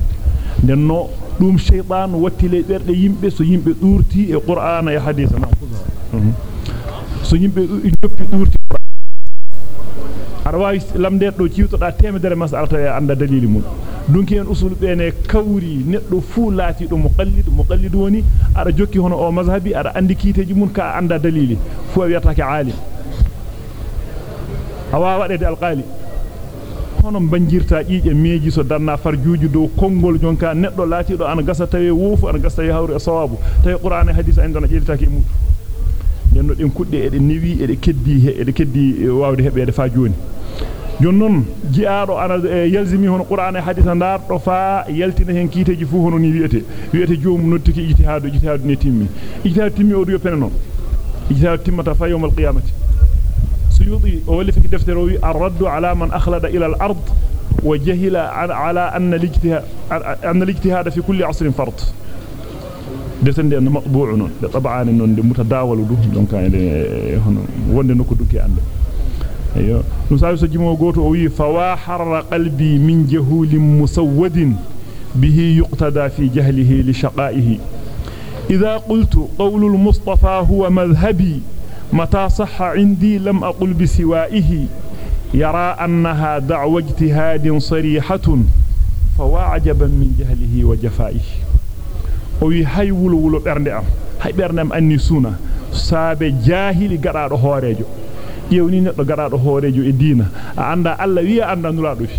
nenno dum shaytan wattile berde yimbe so yimbe durti e qur'ana e hadisa na so yimbe joppi durti ara wawi lamde do ciwtoda temedere mas'alata e anda dalili mun dunki en usul bene kawri neddo fu laati do muqallid muqallid woni ara jokki hono o mazhabi ara andi kiteji mun ka anda dalili fu wiyata ka alim awa wadede alqali hono banjirta ƴiƴe meeji so danna farjuuji dow kongol jonka neddo laatido an gasa tawe wuufu an gasa tawe hawru e sawabu tawe qur'an e hadith en e mudu denno den kudde e de newi e de keddi e de keddi wawde hebede fa joni jonnon jiaado ana yalzimi hono qur'an e hadith ndar do fa yaltina hen kiteji fu hono ni wiete wiete joomum noddiki ijtihadu ijtihadu ne timmi ijtihadu timmi o do yo penano ijtihadu timmata fa yawm al-qiyamati السيوطي ولف في دفتره الرد على من أخلد إلى الأرض وجهل على أن الاجتهاد أن الاجتهاد في كل عصر فرض de tab'an non de mutadawalu du donc hono wonde nokku duki ande ayo no sawi so jimo goto o wi fa harra qalbi min jahulin musawwadin bihi yuqtada fi jahlihi li shaqa'ihi idha qultu qawlu al-mustafa huwa madhhabi متى صح عندي لم أقل بسوائه يرى أنها دعوة اجتهاد صريحة فواعجبا من جهله وجفائه وي هاي ولو ولو برنده ام هاي برنده ام اني سونا سابه جاهلي غدادو هوريجو يوني ندو غدادو هوريجو e diina a anda alla wiya anda nulado fi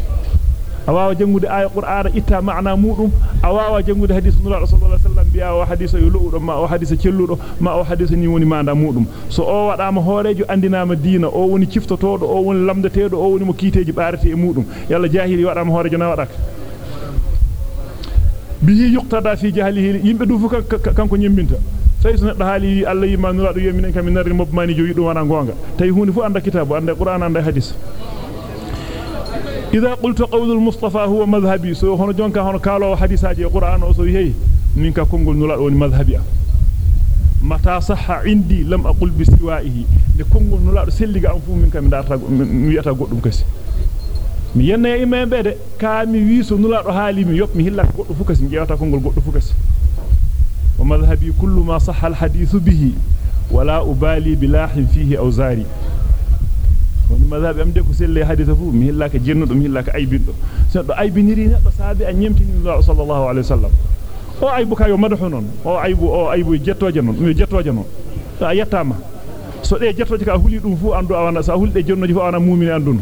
awawa jangude aya qur'ana itta ma'na mudum awawa jangude hadith nura sallallahu alaihi wasallam biya wa hadith yuludo ma o hadith celludo ma o hadith ni woni manda mudum so o wadama horejo andinama diina o woni ciftotodo o woni lamdetedo o woni mo kiteji barete e mudum yalla jahili wadama horejo na wadaka bihi yuqtada fi jahlihi yimbe du fu kanko nyemminta sai so neddo haali Allah yima nura do yeminen kam narri mobmani joyi dum wana gonga tay hunde fu anda kitabu anda qur'an anda hadith إذا قلت قول المصطفى هو مذهبي سو هنا جونكا هنا كالو حديثاجي القرآن أو هي منك كونغول نولا وني مذهبي متى صح عندي لم أقل بسوائه لكونغول نولا سلغا أم فو منك من دارتا ميتا غودum kasi mi yenna e imbe bede ka mi wiso nula do haali mi yok mi hilla goddo fu kasi jewata kongol goddo fu kasi wa madhhabi kullu ma sahha al hadithu bihi wala ubali bilahin fihi aw zari woni madhabi am de ko selle haditha fu mi hillaka jennudo mi hillaka aybindo so do aybiniri neddo saabi a nyemtini sallallahu alaihi wasallam o aybu kayo madahu non o aybu o aybu jettoje non mi jettoje non so ayatama so de jettoje ka huli dum fu andu awana sa hulde jonnoji fu awana mu'mini andun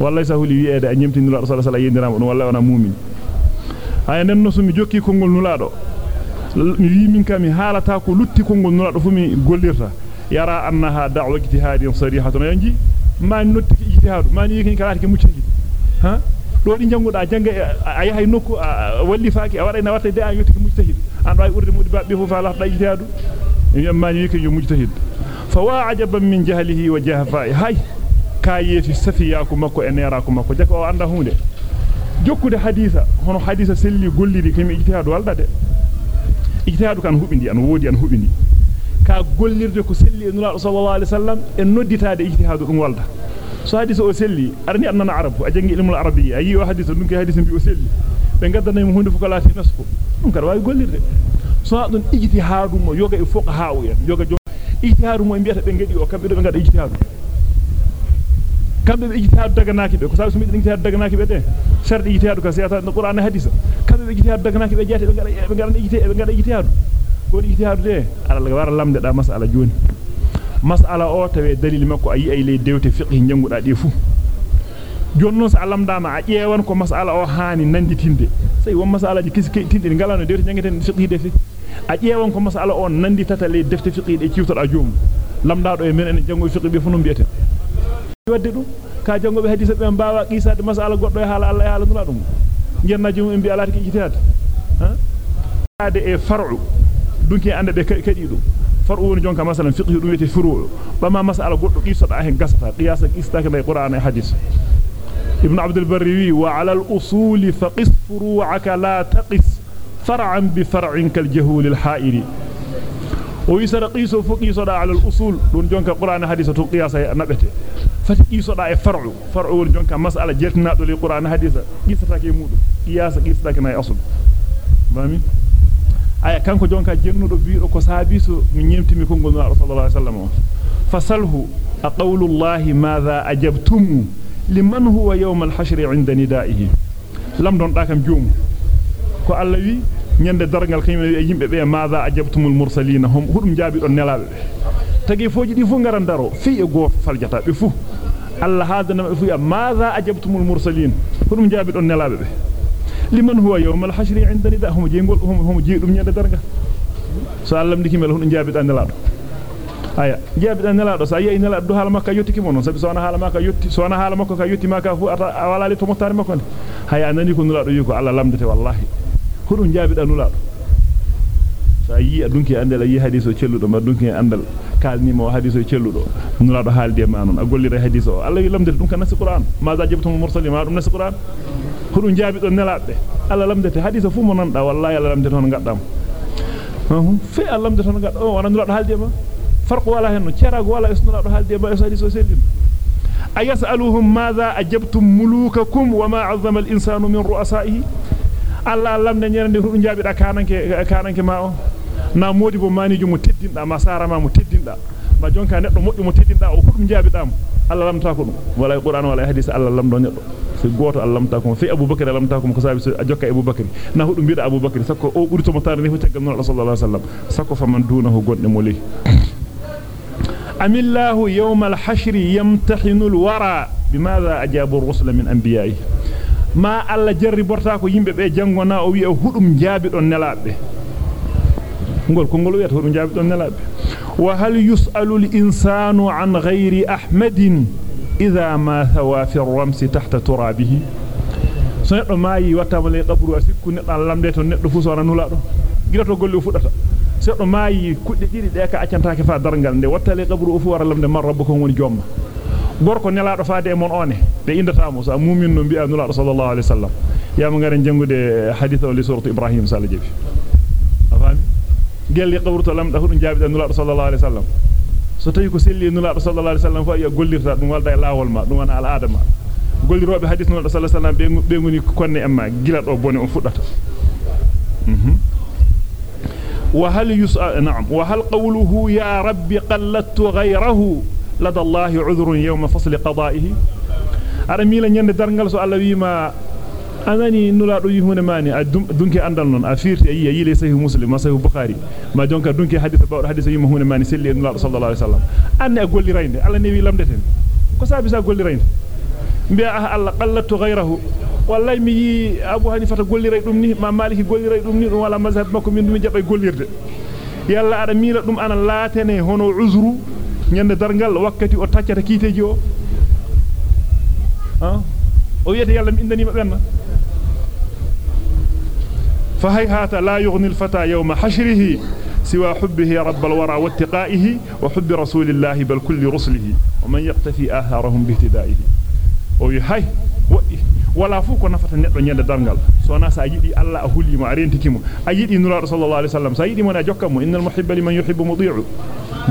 wallahi sa huli wi'ede a nyemtini sallallahu alaihi wasallam dum wallahi wana mu'mini ay nenno so mi jokki kongol nulado mi wi min kam mi halata ko lutti kongol nulado fu mi gollirta yara annaha da'wa ijtihadin sarihatan yanji ma notti ijtihadu ma ni yiki kalaati ke mucciji ha do di janguda janga a yahay nokku walli faaki a wada na warta de a yotti ki mujtahid an way urde mudi babbe fu fa la da ijtihadu yamma ni yiki yo mujtahid fa wa ajaban min jahlihi wa jahfa'i hay kayeti safiyaku makko e neraku makko jaka o anda hunde jokkude hadisa hono hadisa selli golliri kemi ijtihadu walda de ijtihadu kan hubindi an wodi an hubindi ka gollirde ko selli nula sallallahu alaihi wasallam en nodditaade ijtihadu dum walda so hadith o selli arni annana arabu a jangi ilmul arabiyya ayi o hadith dum ke hadith bi o selli be gaddana mo hunde fu ko laati nasku dum kar way gollirde so dum ijtihadu mo yoga e fuqaha o en yoga ijtihadu mo biata be ngadi o kambe do be ngada ijtihadu kambe be ijtihadu daganaki be ko sabi sumi ijtihadu daganaki be de shardi ijtihadu ka siyata no qur'an hadith kambe be ijtihadu daganaki be jati be ngada be ngada ijtihadu be ngada ijtihadu woni ijtihadu de ala wara lamde da mas'ala joni mas'ala o tawe dalil makko ayi ay ley dewte fiqh janguda de fu jonnon sa lamdama a ƴewan ko mas'ala o haani nanditinde sey won mas'ala ji kisi tinde ngalano dewte jangeten fiqh de fi a ƴewan ko mas'ala o nanditata ley defte fiqh de ciwtoda joomu lamdado e men en jango fiqh be fu no biete wadde dum ka jangobe hadisa be mbaawa qisade mas'ala goddo e haala Allah e haala nula dum jennaji mum bi alati ki ijtihad ha ade e far'u dunki ande be kadi dum far'u woni jonka masalan fiqh dum wete furu bama mas'ala goddo qisoda hen gasata qiyasa qistaka nay qur'an e hadith ibn abd al-barri wa 'ala al-usul faqis furu'aka la taqis far'an bi far'in kal jahul al-ha'iri o yisara qiso fu qisoda 'ala al-usul dun jonka qur'an e hadith to qiyasa nabete fati qisoda e far'u far'u woni jonka mas'ala jeltina do li qur'an hadith qisata ke mudum qiyasa qisata ke nay asul bami aya kanko jonka jennudo biido ko saabi so mi nyemtimi ko ngol sallallahu alaihi wasallam fasalhu aqawlu llahi madha ajabtum liman huwa yawm al-hashr 'inda nidaihi lam don da kam joomu ko Allah wi nyande dargal kanyum e yimbe be madha ajabtumul mursalin hum hudum jaabi don nelabe be tagi foji di fu ngaran daro fi e go faljata be fu Allah hadana be fu madha ajabtumul mursalin hudum jaabi don nelabe be liman huwa yawmal hashri inda nidahum jeengol hum hum jeedum nyande darga so Allah mdiki mel hon jaabi dan nelaado aya jaabi dan nelaado sa yeyi nelaado do hala makka yottiki mon sabi so na hala makka yotti so na hala makko ka yotti makka fu ata wala li to motare makko haya nani ko nelaado yiko Allah lamdete wallahi hudum jaabi dan nelaado sa yi adunki andal yi hadiso celludo ma dunki andal kalni mo hadiso celludo nulaado haalde ma non a gollira hadiso Allah yi lamdete dum kan nasi qur'an ma za jabtum mursalin ma dum nasi qur'an hudum jaabi don nelaabe Allah lamdete hadisa fu mo nanda wallahi Allah lamdete hono gaddam fe Allah lamdete hono gaddo wana nulaado haalde ma farqu wala henno ciarago wala isnulaado haalde ma hadiso selin ayasaluhum madha ajabtum mulukakum wama azama al-insanu min ru'asaihi Allah lamde nyande hudum jaabida kananke kananke ma o na modi bo manijo mo teddinda ma sarama mo teddinda ma jonka neddo moddo mo teddinda o hudum jaabidam Allah lamta ko dum wala qur'an wala hadith Allah lamdo neddo so goto Allah lamta ko fi abubakar lamta ko ko sabi so jokka abubakar na hudum biida abubakar sakko o burto mo tarni fu tegal non sallallahu alaihi wasallam sakko faman dunahu gonde mo li amillahu yawmal hashri yamtahinu alwara bimadha ajabu ar-rusul min anbiya'ihi ma alla jarri borta ko yimbe be jangona o wi e hudum jaabi don nelaabe ngol ko ngol wi'ata hudum jaabi don nelaabe wa hal yus'alu al-insanu an ghayri ahmadin idha ma thawa fi ar-rams tahta turabihi so neddo maayi wattama le qabru asikku neddo lamde to neddo fu so nula do gidato golle fudata so neddo maayi kudde didi de ka accantaake fa dargal nde wattale qabru fu wara lamde man rabbukum woni jomma gorko nelaado faade e mon one be indatamo sa mumin no bi'a nulaado sallallahu alaihi wasallam yama ngaren jangude hadith o li suratu ibrahim afami gelli qawruto lamda hudum jaabida nulaado sallallahu alaihi wasallam so tawi ko selli nulaado sallallahu alaihi wasallam fa ya gollirta dum walda e lawol ma dum wana al adama gollirobe hadith nulaado sallallahu alaihi wasallam be ngoni konne emma gila do bone on fuddata mhm وهل يسأل نعم وهل قوله يا رب قلدت غيره لدى الله عذر يوم فصل قضائه ara mila nyande dargal so Allah wiima anani nula do yihune mani a dunki andal non a firti ayi ayi le sahih muslim ma sahih bukhari ma jonka dunki hadith bawdo hadith yima hune mani selli nula sallallahu alaihi wasallam anne a golli raynde Allah ne wi lamdeten ko sabi sa golli raynde biya Allah qallatu ghayrahu wallahi mi yi Abu Hanifa ta golliray dum ni ma Maliki golliray dum ni dum wala mazhab makko min dum jabay gollirde yalla ada mila dum ana latene hono uzru nyande dargal wakkati o taccata kiteji o ha o yete yalla mi indani ma benna فهي هات لا يغني الفتى يوم حشره سوى حبه رب الورى واتقائه وحب رسول الله بل كل رسله ومن يقتفي آثارهم باهتدائه ويهي ولا فوق نفط النقل نيال الدرنقل سوى ناس أجيدي ألا أهولي معرين تكيمو أجيدي نرى رسول الله عليه وسلم سيدي من أجوكم إن المحب لمن يحب مضيعه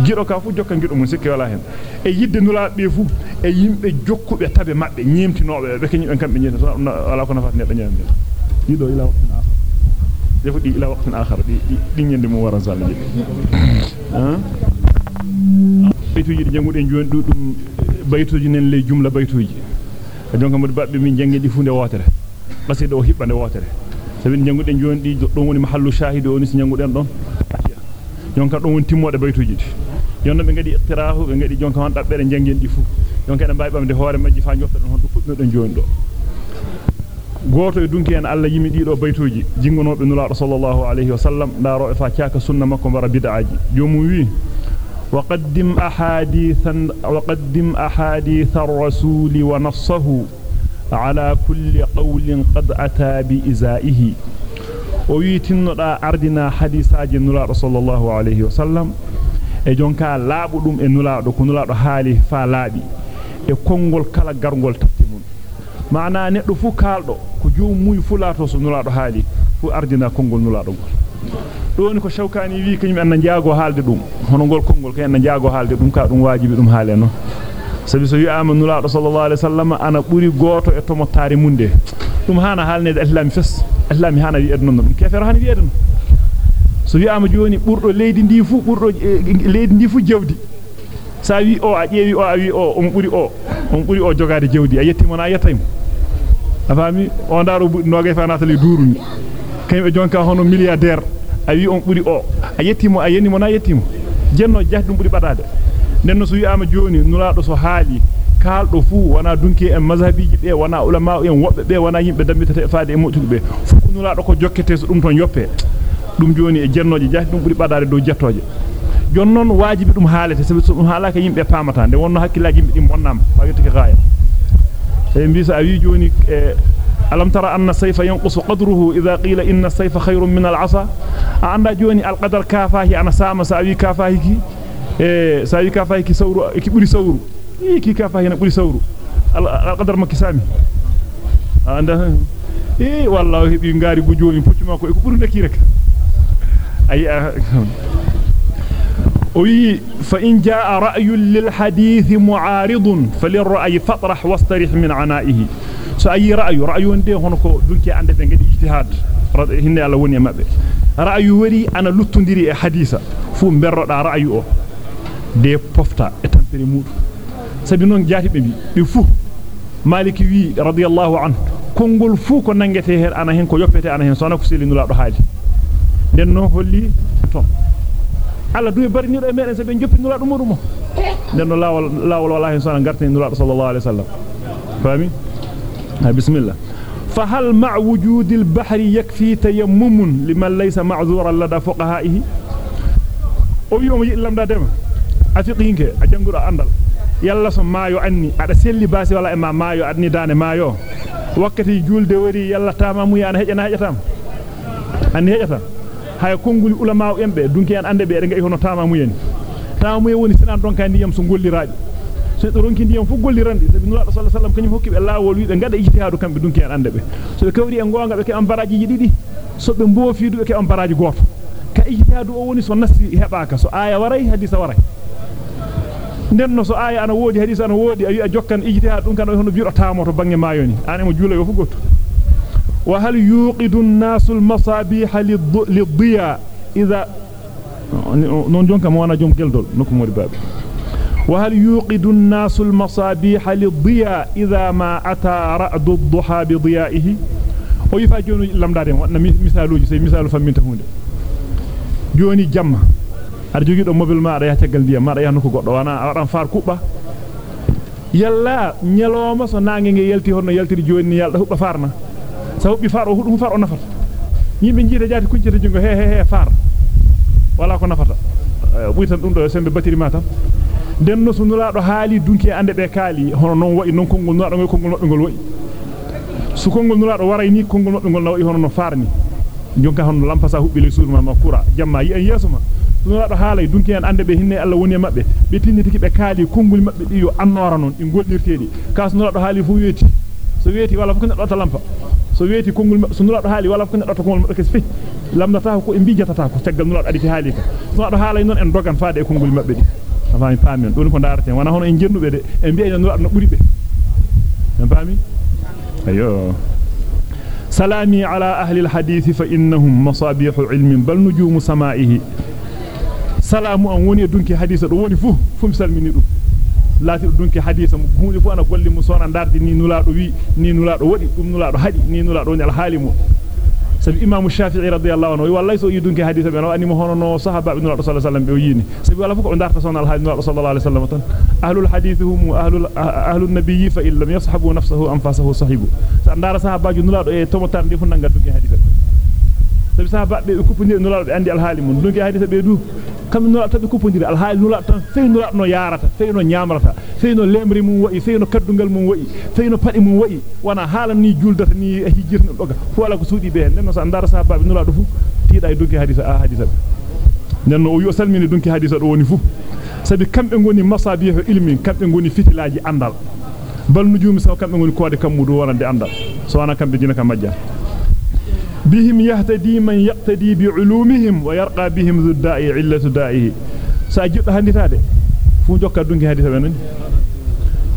جيرو كافو fu جيرو من mun sikki wala hen e yidde nula be fu e yimbe jokku be tabe mabbe nyemtino be be kanyi ben kambe nyeta wala ko nafa ne be nyemde yido ila waqtin akhar defudi ila waqtin akhar di di nyande mo wara sall ji han baytuji janguden joni dum baytuji nen le jumla baytuji donc mo babbe min jangi di funde wotere qasida o hibbande wotere sabi janguden joni di don woni mahallu shahidi oni si janguden don jonka don woni timmode baytuji di yonno be ngadi iqtirahu be ngadi jonka hon dabbere jangen di fu jonka en baybamde hoore majji fa jofta don hon do fuddo don joni do goto e dunki en alla yimi dido baytuji jingonobe nulaado sallallahu alaihi wasallam daro e fa ciaka sunna makko bara bid'aaji jomum wi وقدم أحاديثا وقدم أحاديث الرسول ونصه على كل قول قد أتى بإزائه ويتن أردنا حديث جنرى صلى الله عليه وسلم e jonka laabu dum e nulaado ko nulaado haali fa laabi e kongol kala gargol mun maana neddo fu kaldo ko joom muy fulato so nulaado haali fu ardina kongol nulaado gol doni ko shawkani wi kanyum en jaago haalde dum hono gol kongol kay en jaago haalde dum ka dum wajibi dum haale no sabi so wi'ama nulaado sallallahu alaihi wasallam ana buri goto e to mottare munde dum hana haalnede islami fes islami hana wi ednon dum kefero hana wi ednon so wi'ama joni burdo leydi ndi fu burdo leydi ndi fu jawdi sa wi o a ƴeewi o a wi o on buri o on buri o jogade jawdi a yettimo na yettaymo a fami o ndaro nogay fa natali duruni kaybe jonka hono milliardaire a wi on buri o a yettimo a yenimo na yettimo jenno jahdi dum buri badade nenno so wi'ama joni nulaado so haali kaldo fu wana dunki en mazhabiji be wana ulama en wobbe be wana yimbe dambitata faade e motugo be fu nulaado ko jokkete so dum ton yoppe dum joni e jennoje jahdi dum buri badade do jettoje jonnon wajibi dum haalete sabi so dum haalaka yimbe paamata nde wonno hakkilaji yimbe dim bonnama fawitake gaaya إيه، بيس أبيجوني إيه، ألم ترى أن السيف ينقص قدره إذا قيل إن السيف خير من العصا؟ أنا جوني القدر كافاه أنا سام سأبي كافاه كي إيه، سأبي كافاه كي سورو كي بري سورو. كي كافاه نبري سورو. القدر ما كسامي عند إيه والله يبين قاري بجوني بجوما كي بري نكيرك. أي أه. أي فإن جاء رأي للحديث معارض فللرأي فطرح واسترح من عنائه. سأي رأي؟ رأي ندي هنكو دوكي عند بنجد اجتهاد. هنا على وني ما رأي وري أنا لطنديري إيه حديثة. فو مبرر رأي أو. دي بفتا اتنتري مور. سبينون جاهي بي بفو مالك وي رضي الله عنه. كونغول فو كون ننجته هير أنا هنكو يوبيتي أنا هنسانا كسيلي نولا رحالي لأنه هولي alla duwe bari ni do e meden se be joppinula do mudum den no lawol lawol sona gartani nula sallallahu alaihi wasallam fami الله فهل مع وجود البحر يكفي تيمم لمن ليس معذورا لدى فقهائه mo yillam da dema afiqinke a janguro andal yalla so maayo anni ada selli basi wala e ma maayo adni dane maayo wakkati julde wari yalla tama mu yana hejana hejatam anni hejata hay konguli ulama en be dunki en ande be de ngai hono tama mu yeni tama mu woni sinan donka ndiyam so golliraaji so be ronki ndiyam fu gollirande sabi nula sallallahu alaihi wasallam kanyum hokki be laawol wi be ngada ijtihadu kambe dunki en ande be so be kawri en gonga be ke am baraji didi so be mboofidu be ke am baraji goto ka ijtihadu o woni so nasti hebaka so aya waray hadisa waray denno so aya ana wodi hadisa ana wodi ayi a jokkan ijtihad dum kan hono biiro tamo to bangi mayoni ane mo juula yo fu goto al-masabiha lid-diya idha non jonka mo wana jom geldol nokko modi babe وهل يوقد الناس المصابيح للضياء إذا ما أتى رعد الضحى بضيائه ويفا جوني لمدارين وأنا مثالوجي سي مثال فمين تهونde joni jamma ar jogi do mobile ma ada ya tagal diam ma ada yanu ko goddo wana adan far kubba yalla nyeloma so nange nge yelti horno yeltiri joni farna sa hubbi far o hudum far o nafata yimbe jiida jaati kuncete jongo he he he far wala ko nafata buitan dum do sembe batiri ma tam denno so nulaado haali dunki ande be kaali hono non wa'i non kongol nulaado ngol kongol mabbe ngol wa'i su kongol nulaado waray ni kongol mabbe ngol nawi hono no farni jonka hono lampasa hubbi le suur ma makura jamma yi en yeso ma nulaado haalay dunki en ande be hinne Allah woni mabbe be tinnitiki be kaali kongol mabbe di yo annora non di gollirteedi kas nulaado haali fu weti so weti wala fu ne do lampa so weti kongol so nulaado haali wala fu ne do kongol mabbe kesfi lamdata ko e bijatata ko taggal nulaado adi fi haali ka nulaado haalay non en dogan faade e kongol mabbe di afami paamen don ko darate wana hono en jennube de en bi'a no no buri be en paami ayo salami ala ahli alhadith fa innahum masabihu ilmin bal nujumu samaihi salamu an woni dunki hadisa do woni fu fu salmini dum laati dunki hadisa mu hunde fu ana golli mu sona dardi ni nulaado wi ni nulaado wadi dum nulaado hadi ni nulaado woni alhalimu sabi imam shafi'i radiyallahu anhu wallahi so yidunki hadith be no animo hono no sahaba ibn rasul sallallahu alaihi wasallam be yini sabi wala fuko ndarta sona al hadith sallallahu alaihi wasallam tan ahlul hadith hum ahlul ahlun nabiy fa illam yashabu nafsuhu anfasahu sahibu sa ndara sahaba ju nulado e tomotar ndi fu nanga dunki hadith sabi sahaba be kupundiri nulado be andi al halimun dunki hadith be du kam nulado tabi kupundiri al hal nulado tan fey nulado no yarata fey no nyamrata fey no lemri mum wa'i fey no kaddungal mum wa'i fey no padi mum wa'i wana halan ni juldata ni hijirna doga fu wala ko suudi be hen nenno sa ndara sahaba be nulado fu tiida e dunki hadith a hadith nenno o yu salmini dunki hadisa do woni fu sabi kambe ngoni masabihu ilmin kambe ngoni fitilaaji andal bal nujumi saw kambe ngoni koode kammudu wonande andal so wana kambe dina kam majja بهم يهتدي من يقتدي بعلومهم ويرقى بهم ذو الداء علة دائه. ساجد هانديتا دي فو جوكا دونغي هانديتا بنن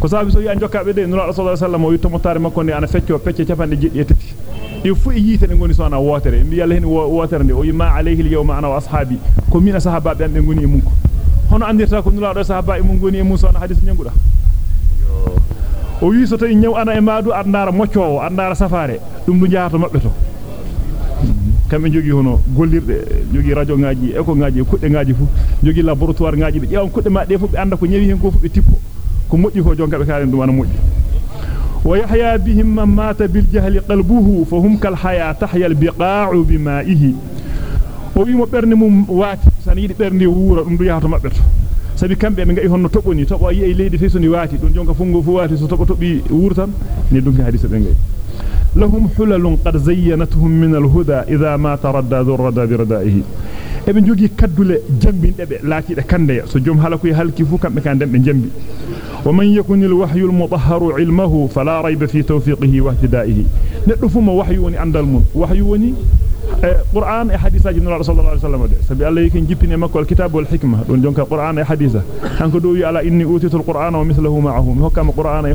كو سابي سو يان جوكا بيدي. نور الله صلى الله عليه وسلم ويتو متار ماكو ني أنا فيتيو فيتي تيفان دي جيتتي دي فو ييتي نغوني سونا ووتري مي يالله ني ووتري ني وي عليه اليوم أنا وأصحابي. كو صحابة بان دي غوني مونكو هونو انديرتا الله صحابة اي مون غوني حديث نغودا يو أو نيو أنا اي مادو ادنار موچو سفاري. دوم دو جاتو kambe jogi hono gollirde jogi radio ngaaji e ko ngaaji kudde ngaaji fu jogi laboratoire ngaaji be ƴeewan kudde ma de fu be anda ko nyawi hen ko fu be tippo ko moddi ko jonka be kaalen dum wana moddi ويحيى بهم من مات بالجهل قلبه فهم كالحياة تحيا البقاع بمائه وبيم برني مم واتي سان يدي برني وورا dum du yaato mabbeto sabi kambe be ngai honno toboni tobo yi e leydi fe soni waati don jonka fungo fu waati so tobo tobi wurtan ni dunki hadisa be ngai qad zayyanatuhum min alhuda idha ma taradda dhurrada biradaihi ebe jogi kaddule jambinde be laatiide kande so jom halaku halki fu kambe kan dembe jambi ومن يكن الوحي المطهر علمه فلا ريب في توفيقه واهتدائه. فما وحي وني اندال مون وحي وني قرآن أي حديث أجي نور صلى الله عليه وسلم. سبي الله يكن جيبني مكو الكتاب والحكمة. دون جونكا قرآن أي حديثة. هانكو دوي على إني أوتيت القرآن ومثله معه مكام قرآن أي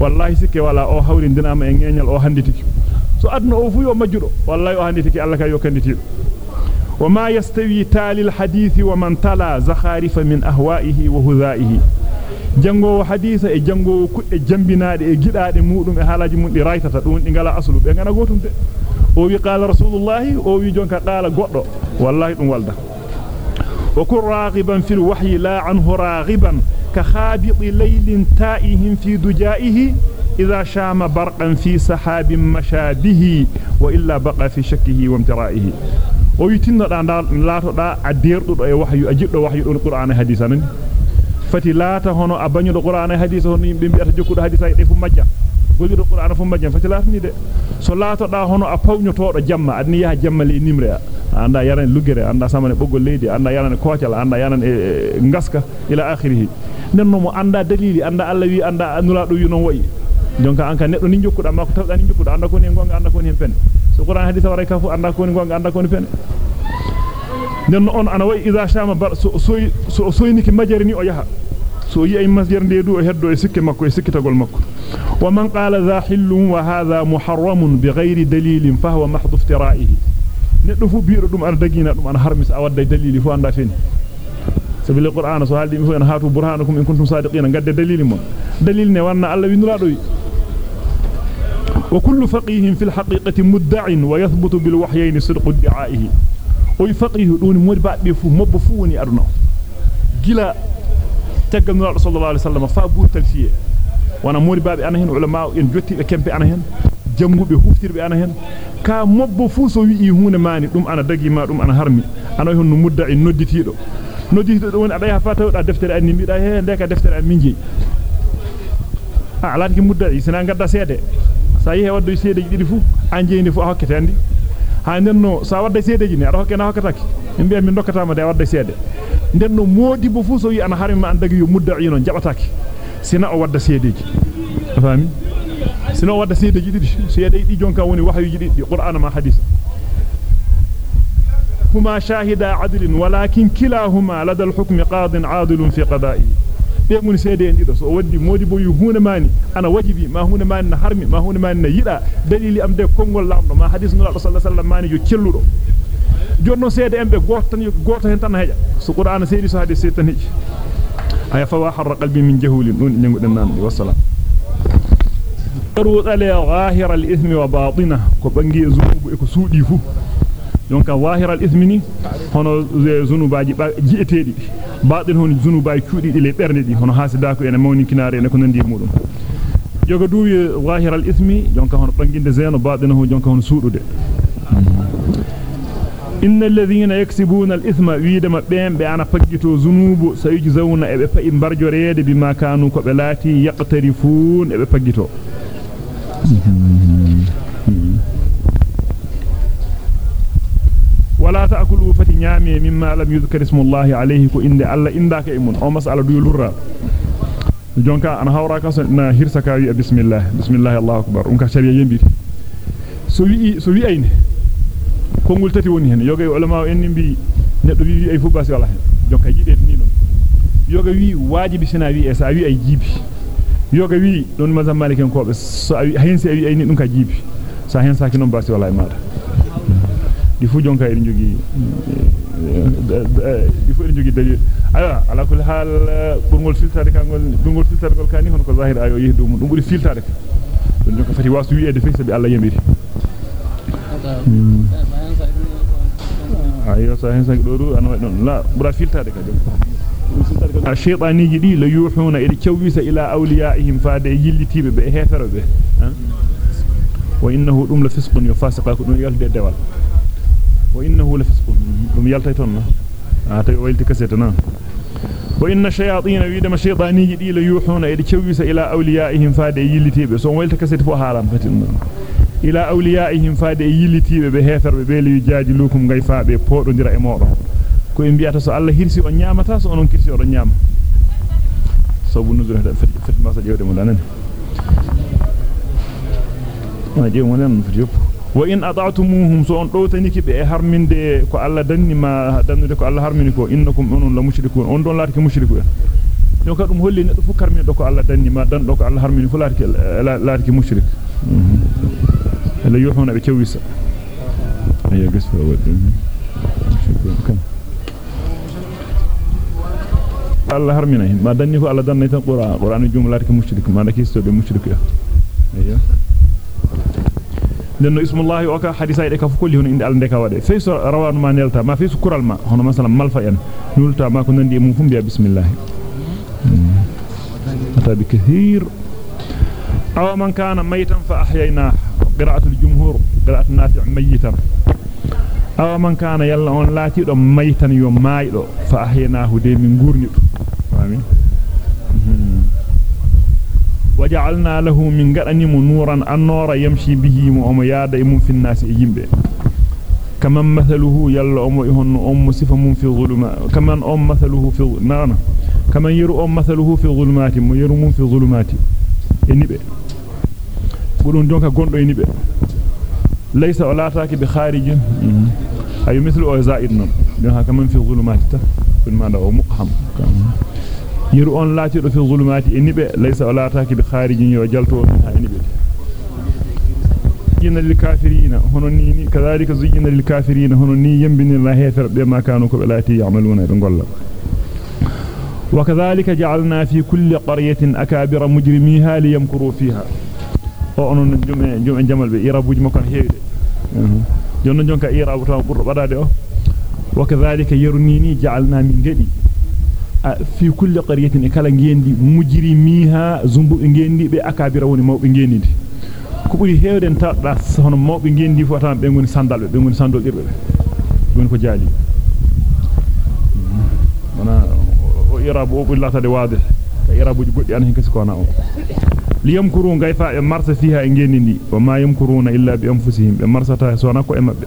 هنم والله سكي ولا أو حوري دينما اي نينال أو هانديتي سو ادنا أو فيو ماجودو والله أو هانديتي الله كا يوكانديتي وما يستوي تالي الحديث ومن تلا زخارف من اهوائه وهذائه jangowo hadisa e jangowo kudde jambinaade e gidaade mudum e halaji mun di raytata dum di ngala aslu be ngana gotum de o wi qala rasulullahi o wi jonka qala goddo wallahi dum walda wa kun raghiban fil wahyi la anhu raghiban كخابط ليل تائهم في دجائه إذا شام برقا في سحاب مشابه وإلا بقى في شكه وامترائه. ويتن لا لا لا عدير دو وحي اجد وحي القرآن حديثا. فتي لا تهنوا ابانو القرآن حديثا بيم بيات جكو حديثا دفو ماجا غولي القرآن فو ماجا فتي لا فني ni so laato da hono a pawnyotodo jamma adni yaha jamma le nimre anda yaran lugere anda samane boggol leydi anda yaran koocal anda yaran e ngaska ila akhirih nenno mo anda dalili anda Allah wi anda anura do wi non wayi jonka anka neddo ni jokkudo amma ko tawda ni jokkudo anda ko ni gonga anda ko ni pen so qur'an hadith waray kafu anda ko ni gonga anda ko ni pen nenno on ana way idha shama bar so so soyniki majari ni o yaha so yi ay masjar ndeedu o heddo e sikke makko e sikkitagol makko wa man qala dha hillun wa hadha muharramun bighayri dalilin fa huwa mahdhu iftira'ihi neddo fu biiro dum ana dagina dum ana harmis a wadda dalili fu anda feni sabil qur'an so haldi mi fu en hatu burhanakum in kuntum sadiqina gadde dalili mon dalil ne wanna alla winura do wa kullu faqihin fil haqiqati mudda'in wa yathbutu bil wahyayn sidqu idda'ihi o faqihu doni modi fa burtal fiye wana modi baabe ana hen ulama en jotti be kempe ana hen jangube huftirbe ana hen ka mobbo fu so wi hunde mani dum ana dagi ma dum ana harmi ana hon no mudda en nodditido nodditido don ada ya fata da deftere anni mi da he ndeka deftere an minji a alaati mudda sina gadda seede sa yi he waddo seede didi fu an jeende fu hokkete andi ha nenno sa wadda seedeji ne hokke na hokkataki en biya min dokkata ma de wadda seede denno modi bo fu so wi ana harima an dagi yo mudda'i non jabataki sina o wadda seedeji fami sina o wadda seedeji didi seede di jonka woni wahyu didi qur'an ma hadith huma shahida adlin walakin kilahuma lada al-hukm qadin adilun fi qada'i be mun seede en dido so waddi modi bo yu huna mani ana wajibi ma huna mani na harmi ma huna mani na yida dalili am de kongol lamdo ma hadith nura sallallahu alaihi wasallam mani yo celludo jonno seede embe goto tan goto hen tan heja so qur'ana seedi so hadith seedi tan heji aya fa wahar qalbi min jahulin dun nyanguden nan wassalam taru ala zahir al ithmi wa batinah ko bangi zunubu e ko suudi fu donc zahir al ithmi ni hono zunubaji jietedi batin hono zunubaji cuudi di le berne di hono hasida ko ene mawni kinare ene ko nandi mudum joga duwi zahir al ithmi donc hono banginde zeno batinahu donc hono suudude إن الذين يكسبون الإثم ويدما بين بأنا فجتو ذنوب سيجزون أبي فإن برجريد بما كانوا قبلاتي يقترفون أبي فجتو wala ta'kulu fati nyami mimma lam yuzkar ismullahi alayhi ko inde alla indaka e mun o masala du lurra jonka ana hawra ka na hirsa ka wi bismillah bismillah allahu akbar on ka shariya yembi so so wi ayne kongul tati woni hen yoga ulama en nimbi neddo wi ay fu basi wala hen jonka yide ni non yoga wi wajibi sina wi e sa wi ay jibi yoga wi don mazam maliken ko be so hen si wi ay ni dum ka jibi sa hen sa ki non basi wala e mada di fu jonka en jogi di fu en jogi dalil aya ala kulli hal burgol filtade kangol burgol filtade gol kani hono ko zahir ayo yehdu dum dum buri filtade don jonka fati wasu wi e de fe sabi Allah yamiri ayo sa hen sa do do an non la bura filtade ka jom الشيطاني دي لا يوحون إلى كويس إلى اوليائهم فاد يلتيبه به هفربه وانه دم لفسق يفاسق دم يالده دewal وانه لفسق دم يالتيتون آه تي ويلتي كسيتنا وان الشياطين ويدما شيطاني دي لا يوحون إلى كويس إلى اوليائهم فاد يلتيبه سو ويلتي كسيت فو حرام فتن إلى اوليائهم فاد يلتيبه به هفربه be li jaajilukum ngay faabe podondira e modon ko en biata so Allah hirsi on nyaamata so onon kirsi on nyaama sabu nuzul hada fati ma sa jewde mo lanan ma jew mo nan fati yop wa in ata'tumuhum so on dowtaniki be e harminde ko Allah danni ma dannude ko Allah harmini ko innakum onon la mushrikun on don laati mushriku en donc dum holli neddo fu karmi do ko Allah danni ma dan do ko Allah harmini fu laati laati mushrik هل يروحون بكويسة هي قصة ودهم الله هرمينه ما دنيه الله دنيه القرآن القرآن يجوم لارك مشترك ما لك يستوي مشترك أيه لأنه اسم الله وكا حديثا يكفو كله عند ألم ذكاء وده في سر رواه ما نلتا ما في سكر الماء. هنا مثلا ملفا يعني. ين نلتا ما كنا ندي مفهوم بيا بسم الله. هذا بكثير. أو من كان ميتا فأحييناه. Al-jumhur qira'atu nafi' mayitan aw man kana yalla on laati do maytan yo maydo fa ahyaynahu de min gurnido amin وجعلنا له من غدنيم نورا النور يمشي به مو يادا يم في الناس يمبه كمان مثله يلا أم هن أم صفة من في ظلمات. كمان أم مثله في نانا كمان يرو أم مثله في ظلمات مو يرو من في ظلمات ينيبه بدون دونك غوندو ينيبه ليس ولاتاك بخارج اي مثل أو زائد نون دونك كمان في ظلمات تا ما دا مقهم yiru on laatido fi zulumati enibe laysa walataaki bi kharijin yo jalto ha enibe zuyina lil kafirina hono ni ni kadhalika zuyina lil kafirina hono ni yambini la hefer be ma kanu ko be laati ya'maluna be golla وكذلك جعلنا في كل قرية أكابر مجرميها ليمكروا فيها onon jume jume jamal be irabuji makon heewde jonno jonka irabu tan burdo badade o وكذلك يرنيني جعلنا من غدي fi kulli qaryatin kala ngendi mujrimiha zumbu ngendi be akabira woni mawbe ngendidi ko buri heewden tawda hono mawbe ngendi fu tan be ngoni sandalbe be ngoni sandol dirbe be ko jaali wana o irabu o billata de wade ka irabuji goddi an hin kasi kona o liyamkuru gayfa e marsa fiha e ngendindi wa ma yamkuruna illa bi anfusihim be marsata so nako e mabbe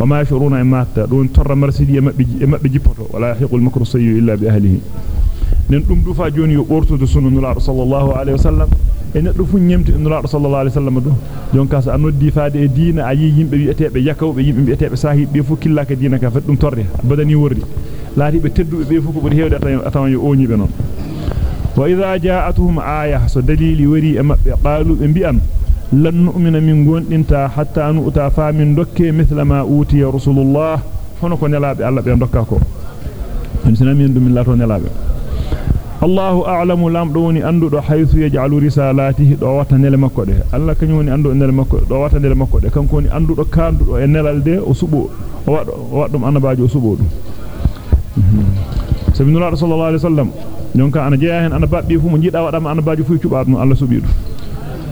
وما يشعرون إما دون تر مرسيدي إما بجيبوتو ولا يحيق المكر السيء إلا بأهله nen dum dufa joni yo bortude sunna nula sallallahu alaihi wasallam e neddo fu nyemti nula sallallahu alaihi wasallam do jonka sa anoddi faade e diina ayi yimbe wi'etebe yakawbe yimbe wi'etebe sahibe fu killaka diina ka fat dum torde badani wordi laati be teddube be fu ko buri hewde atawan yo onyibe non وإذا جاءتهم آية سدليل وري قالوا انبئم لن نؤمن من قوان انت حتى نؤتى فامن دك مثل ما أوتي رسول الله. فنكو نلاب الله بيان دكاك من دم الله نلاب الله أعلم لام دوني أندو دو حيث يجعل رسالاته دواتا نلمكو ده ألا كنوني أندو نلمكو دواتا نلمكو ده كم كوني أندو دو كاندو دو نلال ده وسبو وقتم أنا باجو سبو دو. E o subo dum sabi nula sallallahu alaihi wasallam jonka ana jeya hen ana babbi fu mo jida wadama anabaajo fu cuba dum Allah subi dum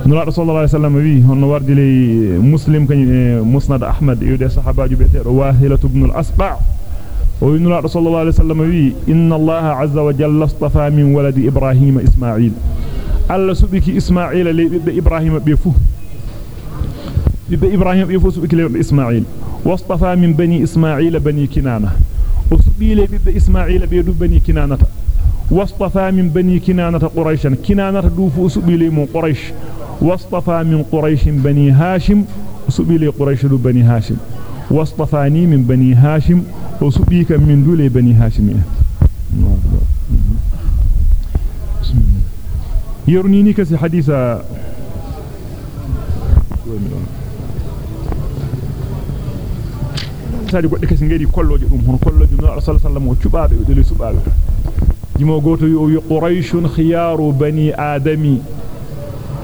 nula sallallahu alaihi wasallam wi hono wardi le muslim kany musnad ahmad yude sahabaajo be tedo wahilatu ibn al-asqa' وينرى صلى الله عليه وسلم وي إن الله عز وجل اصطفى من ولد إبراهيم إسماعيل الله سبك إسماعيل لبب إبراهيم بيفو بب إبراهيم بيفو سبك لبب إسماعيل واصطفى من بني إسماعيل بني كنانة وسبيل بب إسماعيل بيدو بني كنانة. واصطفى من بني كنانة قريشا. كنانة دوف سبيل من قريش. واصطفى من قريش بني هاشم وسبيل قريش دو بني هاشم. واصطفاني من بني هاشم وسبيك من دول بني هاشم. يرنيني كسي حديثة. Sadi godde kasi ngedi kolloje dum hono kolloje no sallallahu alaihi wasallam o dele subaabe jimo goto wi quraishun khiyaru bani adami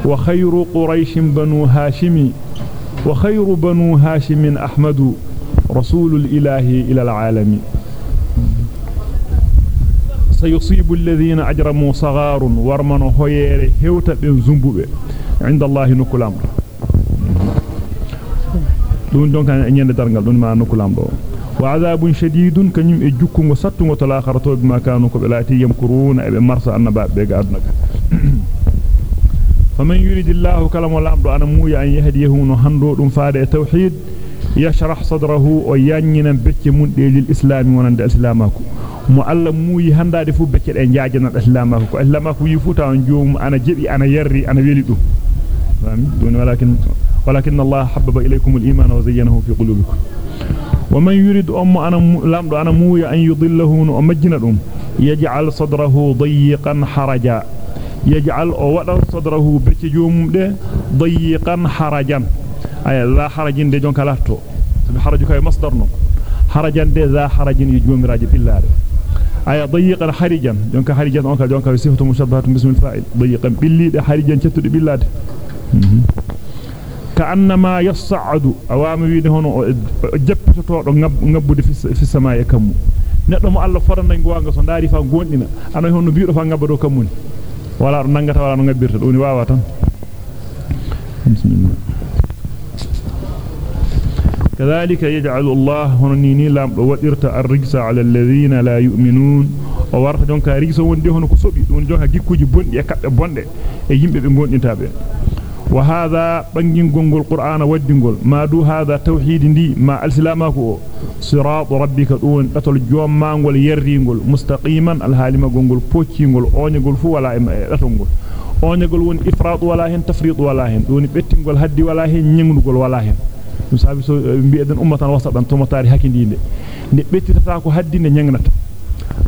wa khayru quraish banu hashimi wa khayru banu hashim ahmadu rasulul ilahi ila alalamin سيصيب الذين أجرموا صغار ورمن هير هوتا بن زنبوبه عند الله نكل أمر دون دونك نيند دارغال دون ما نكولام دو وعذاب شديد كنيم اي جوكو ساتو تو لاخرتو بما كانوا كبلاتي يمكرون ابي مرس انبا بيغادنك فمن يريد الله كلام الله دو أنا مو يان يهديه هو نوندو دون فاده توحيد يشرح صدره ويانين بيتي من ديل الاسلام وناند اسلامكم معلم مو يهنداد فو بيتي دي نجاجنا اسلامكم اسلامكم يفوتان جوم أنا جبي أنا يري أنا ويلي دو ولكن ولكن الله حبب إليكم الإيمان وزينه في قلوبكم. ومن يريد أم أنا لامد أنا مويا أن يضله أمجنا يجعل صدره ضيقا حرجا. يجعل أولا صدره بتجوم ده ضيقا حرجا. أي لا حرج دي جون كالاتو حرج كاي مصدر نو حرجا دي ذا حرج يجوم راج بالله أي ضيقا حرجا. جون كحرجا أنك جون كصفة مشبهة باسم الفاعل. ضيقا باللي حرجا تتد بالله كأنما يصعد أوامي بيدهن جبتو دو نغبود في السماء كم ندمو الله فرنا غوغا سو داري فا غوندينا أنا هون بيدو فا غبدو كمون. ولا نانغتا ولا نغبيرتو. دوني واوا تان بسم الله. كذلك يجعل الله هنني لام وديرت الرجس على الذين لا يؤمنون. وورت دونك رجس وندي هون كوسبي دون جوكا جيكوجي بوندي كابي بوندي يمبي وهذا بنجنغول القرآن ودنغول ما دو هذا توحيد دي ما السلامك صراط ربك دون اتول جوم مانغول يرينغول مستقيما الحالما غونغول بوتشينغول اونيغول فو ولا اتونغول اونيغول وون إفراط ولا هن تفريط ولا هن دون بيتينغول هدي ولا هن نيغنغول ولا هن bi'eden ummatan wasatan tomotari hakindinde ne bettitata ko haddinde nyangnata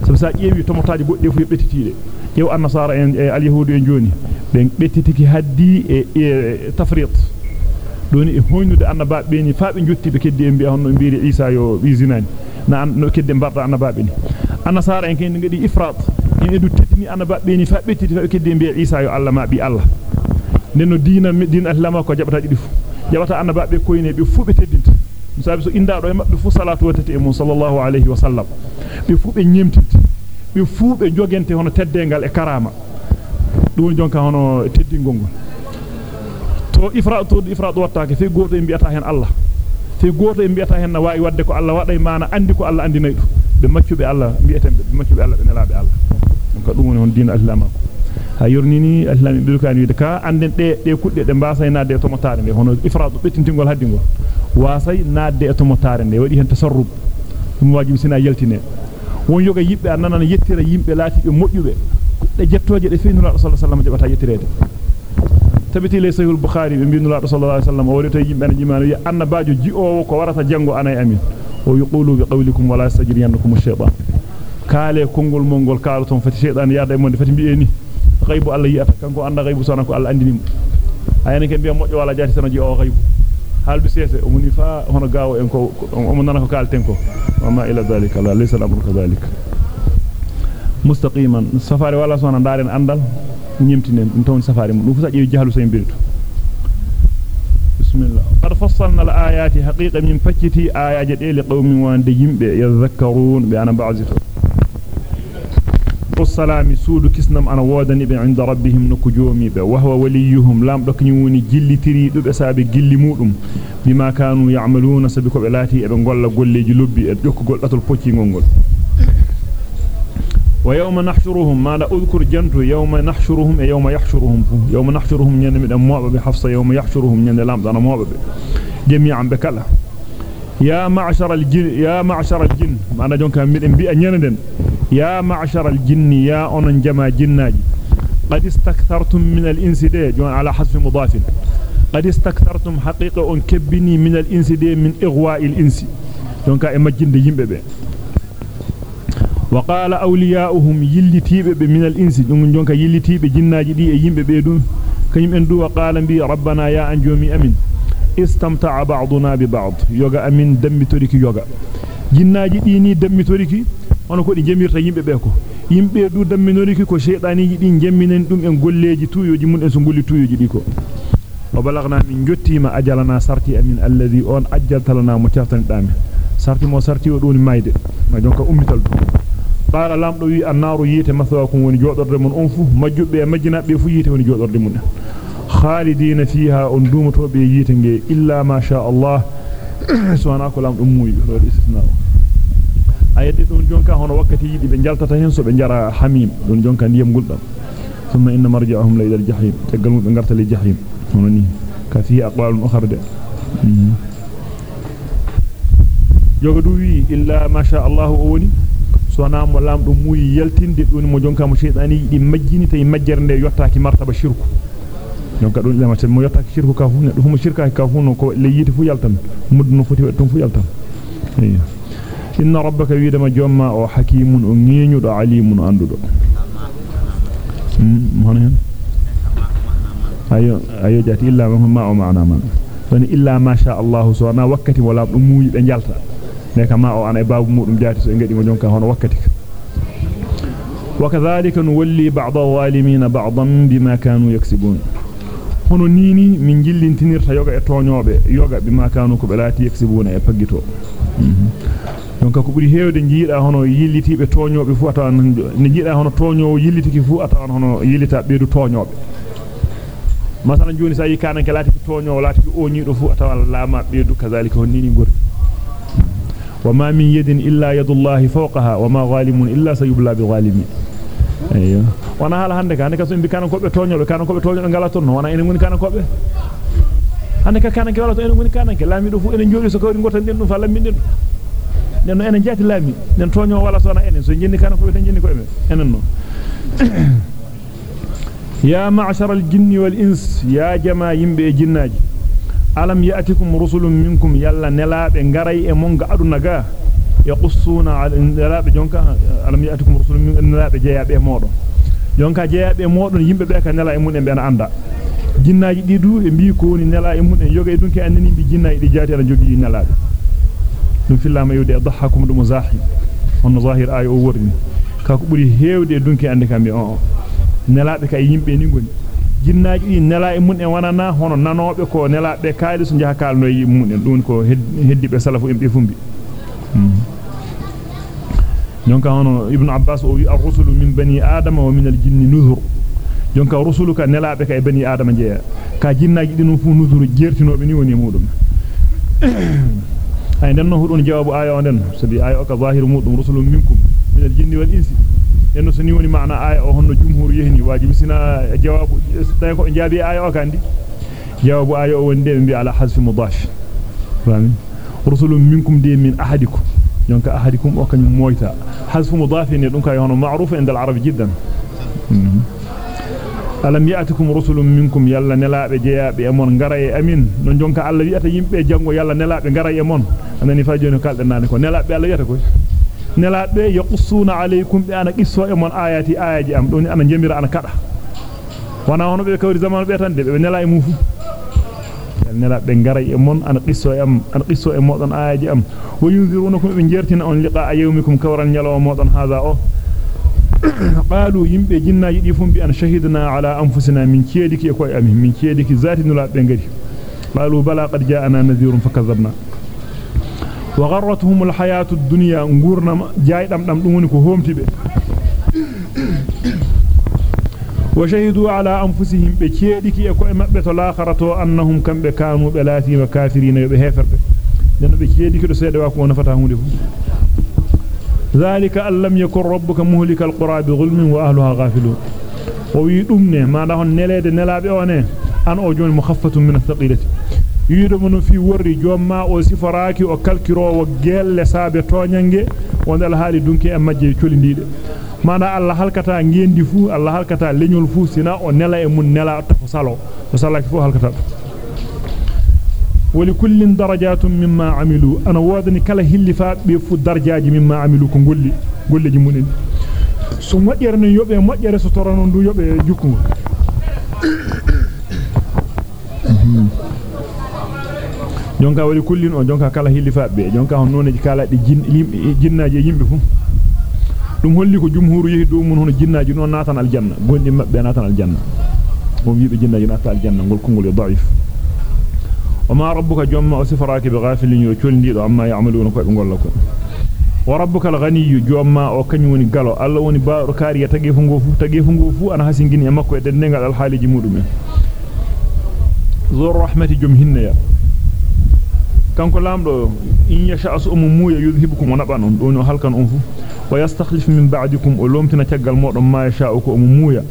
sabi sa ƴeewi tomotaji bodde fu bettitide yew annasara en al yahudu en joni ben bettitiki haddi e tafriq doni e hoynude annabaabe ni faabe jottibe keddi en bi'a honno biiri Isa yo bi zinani na no kedde barda annabaabe ni annasara en ken ngadi ifrat en edu teddini annabaabe ni faabe bettiti faabe keddi en bi'a Isa yo Allah ma bi Allah nenno diina diina islama ko jabata didi fu jabata annabaabe koyne be fu be teddinta misabi so indaado e mabbe fu salatu watati e mun sallallahu alayhi wa sallam be fu be nyemtinti be fu be jogente hono teddengal e karama dum jonka hono teddingol ngol to ifraat to ifraat wattaake fe goto e bi'ata hen Allah fe goto e bi'ata hen na wawi wadde ko Allah waday mana andi ko Allah andi naydu be maccube Allah bi'eten be maccube Allah be nelabe Allah donc dum woni hon diina islam ko ha yornini islam be kan wiide ka anden de de kudde de mbasay nadde to motare de hono ifraat bettintingol haddingol wasay nadde to motare de wadi hen tasarrub dum wajibi sina yaltine won yoga yibbe annana yettira yimbe laati be modjube de jettoje de fiinu sallallahu alaihi wasallam jabata yettirede tabiti le sahih al-bukhari be biinu sallallahu alaihi wasallam o wari to yimbe jimaano ya annabaajo ji'owo ko warata jango anay amin o yaqulu bi qawlikum wala sajriyannakum ash-shaytan kale kongol mongol kalaton fati shaytan yaada e monde fati bi'eni ghaibu alla yi'ata kanko anda ghaibu sona ko alla andini ayani ken biya mojo wala jati sana ji'o ghaibu haldu sese o muni fa hono gaawo en ko o mo nana ko kalten ko wama ila dhalika la laysa al-amru kadhalika مستقيما سفاري ولا سونا دارين اندال نيمتينن تون سفاري مو فسا جي جاهلو سين بيرتو بسم الله قد فصلنا الايات حقيقه من فكتي ايات جدي لقوم وان دي يمبه يذكرون بان بعض والسلام سود كسنم أنا ودني عند ربهم نكجومي به وهو وليهم لام دك نيوني جيلي تري دوب اسابي جيلي مودوم بما كانوا يعملون سبكوب لاتي ابن غولا غولي جلوبي ادكو غول اتل بوتشي غونغول ويوم نحشرهم ما لا أذكر جنت يوم نحشرهم يوم يحشرهم يوم نحشرهم ين من موابا بحفصة يوم يحشرهم ين لام دانا موابا جميعا بكلا. يا معشر الجن يا معشر الجن أنا جونكا ميدن بي نيندن يا معشر الجن يا اون جما جناجي قد استكثرتم من الإنس دي جون على حذف مضاف. قد استكثرتم حقيقة أن كبني من الإنس دي من الإنس. دونكا اي ماجinde yimbe be وقال اولياؤهم يلتيبه من الانس دون جونكا يلتيبه جناجي دي e dum kanyum en du وقال بي ربنا يا انجومي امين istamta'a ba'duna bi ba'd yoga amin dammitoriki yoga jinnaaji dini dammitoriki on ko di jemirta yimbe be ko yimbe du damminoriki ko sheydaaniji din jemminen dum en golleji tuyoji mun en so golli tuyoji di ko wa balagna min jottima ajalana sarti amin alladhi on ajjaltalana mo ciartani dami sarti mo sarti o doni mayde ma jonka ummital dum qala lamdo wi annaru yite maswaakum woni jodorde mun on fu majjubbe majjinabe fu yite woni jodorde mun خالدين فيها أندوم توبي يتنجي إلا ما شاء الله سوانا كلام أموي هو الاستثناء ayati dun jonka hono wakati yidi be jaltata hen so be jara hamim dun jonka ndiyam guldam thumma inna marja'ahum la ila al-jahim tegal mo be garta li jahim hono ni ka fi aqwalun ukhra de yoga wi illa ma sha Allah o woni sona mo lamdo muy yaltinde dun mo jonka mo shaytani yidi majjini tay majjernde yottaaki martaba shirku donc dum lemate mo yotta shirku ka fu neddo fu mo shirka ka fu no ko le yiti fu yaltan muddu no foti wadum fu yaltan inna rabbaka widama jomma o hakimun o ngeñudo alimun andudo hen ayo ayo jati illa ma o maana man woni illa ma sha Allah so na wakkati wala dum muuyi be jalta ne kama o ana e babu mudum jati so ngadi mo jonka hono wakkati وكذلك نولي بعض الظالمين بعضا بما كانوا يكسبون nini min jillintinirta yoga e toñobe yoga be makanu ko be laati yaksibuna e paggito donc ko buri heewde jiida hono yillitibe toñobe fu atawan ne jiida hono toñowo yillitiki fu atawan hono yillita beedu toñobe masalan joni sa yi kanan ke laati toñowo laati o nyido fu atawan laama beedu kazalika hon nini gori وما من يد إلا يد الله فوقها وما ظالم إلا وما من يد إلا يد الله فوقها وما غالم إلا سيبلى بغالمي أيوه. وأنا هل عندك عندك سن بكان كوب تونيو كان كوب تونيو غلطون وأنا إني من كان كوب عندك كان كوب تونيو من كان كان لامي دو فو إني جوري سكو غوتا نين فالا مين دو نين أنا جاتي لامي. نين تونيو ولا سونا إني. سو جيني كان كوب تنجيني كوب انن يا معشر الجن والإنس يا جماعة يمبي جناجي ألم يأتكم رسل منكم يلا نلاب غراي e monga aduna ga yaqussuna ala nalaabe jonka alam ya'tikum rusulun min nalaabe jeyabe modon jonka jeyabe modon yimbe be ka nela e mun en be na anda jinnaaji didu e bi ko woni nela e mun en yoga e dunki andini bi jinnaaji di jaati ala jogi nelaabe dum fillama yude dhahakum dum zahir on zahir ay o worni ka ko buri heewde e dunki ande kambe on nelaabe kay yimbe ni ngoni jinnaaji di nela e mun en wanana hono nanobe ko nelaabe kaali so jaha kalno e mun en dun ko heddibe salafu en be fumbi jonka hono ibnu abbas o wi ar-rusulu min bani adama wa min al-jinni nuzur jonka rusuluka nelaabe kay bani adama jeya ka jinnaaji dinu fu nuzuru jertinobe ni woni mudum ay den no hudun jawabu aya o den sabi aya o ka zahiru mudum rusulun minkum min al-jinni wal insi enno so ni woni maana aya o honno jumhur yehni wajibi sina jawabu tay ko jaabi aya o kandi jawabu aya o wonde be ala hasfi mudaf fami rusulun minkum de min ahadikum jonka ahadikum o kanyum moyta hasfu mudafin dum kay hono ma'ruf inda al-arab jiddan alam ya'tikum rusulun minkum yalla nelaabe jeyabe e mon ngara e amin don jonka alla wi'ata yimbe jango yalla nelaabe ngara e mon anani fa joni kalde nane ko nelaabe alla wi'ata koy nelaabe yaqussuna alaykum bi ana qisso e mon ayati ayaji am don ana jemira ana kada wana hono be kawri zamanu be tan de be nela e mufu nela be ngara e mon ana qisso e am ana qisso e modon ayaji am wa yunzirunakum be jertina on liqa yawmikum kawran nyalo modon hada o qalu yimbe jinnaaji di fumbi an shahidna ala anfusina min kiediki e koy amin min kiediki zati nula be ngari qalu bala qad ja'ana وغرتهم الحياة الدنيا انغورنا جايدام دام دوني كو هومتيبه وشهدوا على أنفسهم بكيديكي اكو امبه تو لاخرتو أنهم كم بكانو بلاتي وكافرين بهفرد دنو بكيديكي دو سيدوا كو نفاتا هوندو ذلك أن لم يكن ربك مهلك القرى بظلم وأهلها غافلون. وي دومني ما دا هون نيليد نلابي اوني أن أو جون مخفته من الثقيلة. Athqilati yiidomo fi worri jomma o sifaraki o kalkirowo gelle saabe toñange wondal haali dunki e majje colindiide mana Allah halkata ngendi fu Allah halkata leñol fu sina o nela e mun nela tafo salo to salaki fu halkata wali kullin darajatun mimma amilu ana wodani kala hillifa be fu darjaaji mimma amilu ko golli golleji munen so moddere no yobe moddere so torono ndu yobe jukkungo jonka wali kullin o jonka kala hillifa be jonka hon noneji kala di jinnaaji yimbe fu dum holli ko jumhuru yehi do mun hono jinnaaji non natan aljanna gondi mabbe natan aljanna mo wiibe jinnaaji natan aljanna gol kongol yo da'if وما ربك جمع سفراك بغافل يوتولندي دو اما يعملون كو بغولكو وربك الغني جمع أو كنيوني غالو الله وني fu ngofu ana hasingini e makko e dendengal al haliji mudum zur rahmati jum hinna ya kanko lamdo in yasha asum muya yudhibukum naban don halkan on fu wa yastakhlif min ba'dikum ulumtina tagal modon ma yasha ko um muya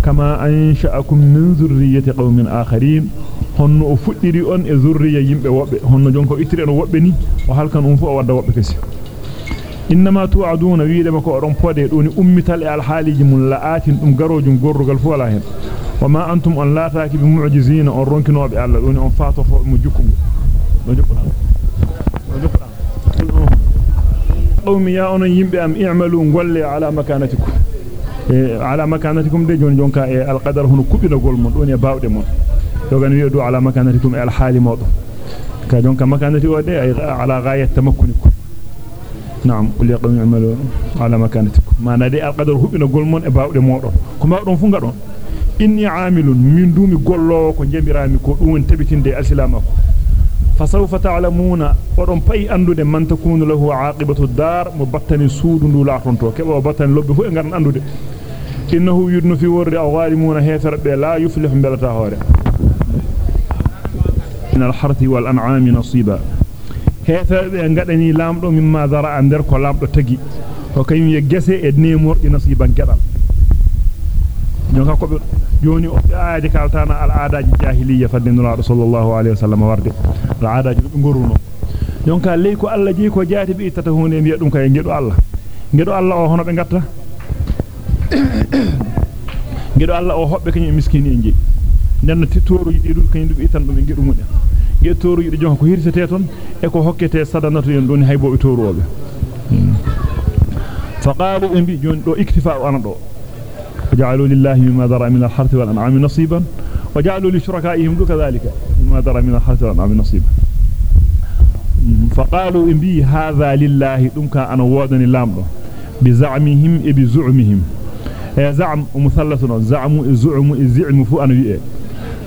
kama ansha'akum min zurriyyati qaumin akharin honno o fuddiri on e zurriya yimbe wobbe honno jonko itiri en wobbe ni o halkan um fu o wadda wobbe kesi innama tu'aduna wiide mako odon pode doni ummital e alhaliji mun la'atin dum garojum gorrugal fu wala hen wama antum an lataki bi mu'jizina on ronkinobe alla doni on faato fo mo jukkungo golle ala makanatikum e ala makanatikum de jon jonka e alqadar hono kubinagol mon doni e baawde mon dogan wi'du ala makanatikum e alhali modo ka jonka makanati o de ay ala ghayat tamakkunikum نعم قل يا قوم اعملوا على مكانتكم ما نادي القدر هبنا غولمون e baawde modon ko baawdon fu ngadon inni aamilun min dumi gollo ko jembirami ko dum won tabitinde alsilama فسوف تعلمون ورم باي أندود من تكون له عاقبة الدار مبتني سود لا تنتو كبو بتن لوبي فو غان أندود. إنه يدن في ور أو غالمون هتر يفلح بلتا هور ان الحرث والأنعام نصيبا. هتر غدني لامدو مما زرع أندر كو لامدو تغي هو كيم إدني مور نصيبا غدال نكا كوبو joni o aaje kaltana al aadaaji jahiliya fadinullah sallallahu alaihi wasallam warde al aadaaji be goruno jonka ley ko alla ji ko jaati bi tata hunde biya dum kay ngedo alla ngedo alla o hono be gatta ngedo alla o hobbe kany miskini en ji nenno titoruji di dum kany dum itan dum ngedo mun ngedo toruji di jonka ko hirsete ton e ko hokkete sadanatu en doni haybobe toruobe faqalu en bi joni do iktifa ana do وجعلوا لله مما ذرى من الحرث والأنعام نصيبا وجعلوا لشركائهم كذلك مما ذرى من الحرث والأنعام نصيبا. فقالوا إن بي هذا لله دمك أنا وادني لامدو بزعمهم بزعمهم. زعم ومثلث زعم زعم زعم فو أنا وئي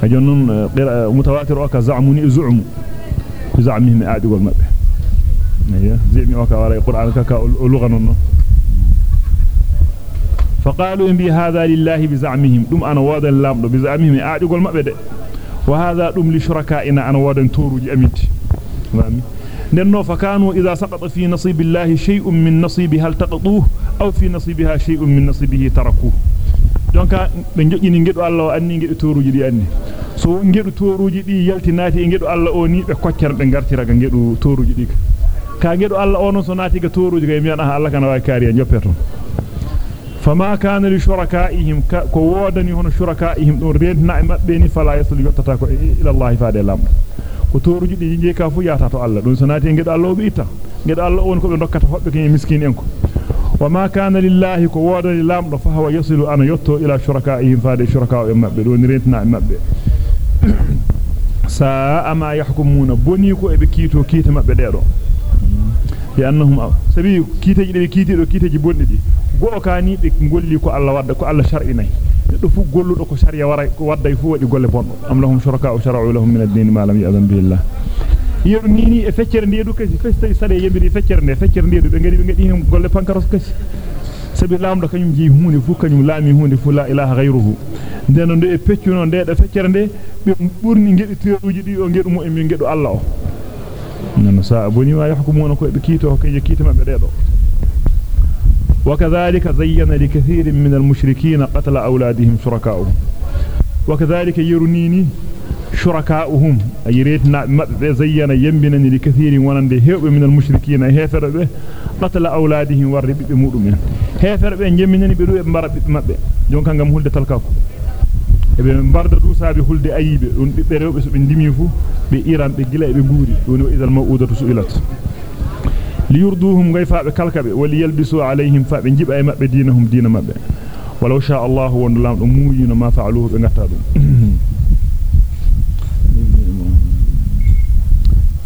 أجنون متواتر أوكا زعموني زعم بزعمهم أعدوا المبه زعمي أوكا وراء القرآن كاكا اللغة نونو فقالوا إن بي هذا لله بزعمهم دم أنا وادا اللامد بزعمهم أعجقوا المأبد وهذا دم لشركائنا أنا وادا توروج أمينتي لأنه فكانوا إذا سقط في نصيب الله شيء من نصيبها التقطوه أو في نصيبها شيء من نصيبه تركوه ngedo toruji di anni so ngedo toruji di yaltinati e ngedo Allah o ni be koccere be gartira ga ngedo toruji di ka ngedo Allah o non so nati ga toruji ga mi ana Allah kana wa kariya joppeton فما كان لشركائهم كوادني هنا شركائهم نورين نعم بيني فلا يصل يتتاكو إلى الله فاد الأمر. وتورجي دي جي كافو يا تاتو الله. دون سناتي نجد الله بيتا. نجد الله أون كوبي نكت فبكي مسكين ينكو وما كان لله كوادني لام فهو يصل أنا يتو إلى شركائهم فاد شركاء إمام بدون رين نعم بيه ساء ما يحكمون. بنيكو إبكيتو كيت ما بديرو لأنهم سبي كيتة جدي كيتة كيتة جبوني دي, دي, دي, دي, دي, دي, دي, دي, دي. Kito kita mabbe dedo bi annahum sabi kiteji de kitido kiteji bonni di go kaani be golli ko Allah wadda ko Allah shar'inay do fu golludo ko sharia wara ko wadday fu wadi golle bonno am lahum shuraka wa shar'u lahum min ad-din ma lam ya'zam bihi Allah yeru nini e feccere ndeedu kasi festay sade yembiri feccere nde feccere ndeedu be ngari be ngadi hen golle pankaros kasi sabi lamdo kanyum ji hunde fu kanyum laami hunde fu la ilaha ghayruhu ndeno nde e peccuno nde da feccere nde be burni ngedi teeruji di o ngedu mo e mi ngedu Allah o nana sa boni wa yahkumuna ko be kito ko je kito mabbe dedo وكذلك زين لكثير من المشركين قتل أولادهم شركاؤهم. وكذلك يرنيني شركاؤهم. أي ريتنا مبه زينا يمبنني لكثير ونند هيوب من المشركين. هيفر به قتل أولادهم ورب بمؤمن هيفر به يمبنني بدو مبرب مبه جونكا ngam hulde talkako ebe barda du saabi hulde ayibe don bibbe rewbe so be ndimi fu be iran be be wali yalbisu alayhim fa be jiba e mabbe dinahum dina mabbe ولو شاء الله وندلام دو موينا ما فعلوه بغتا دو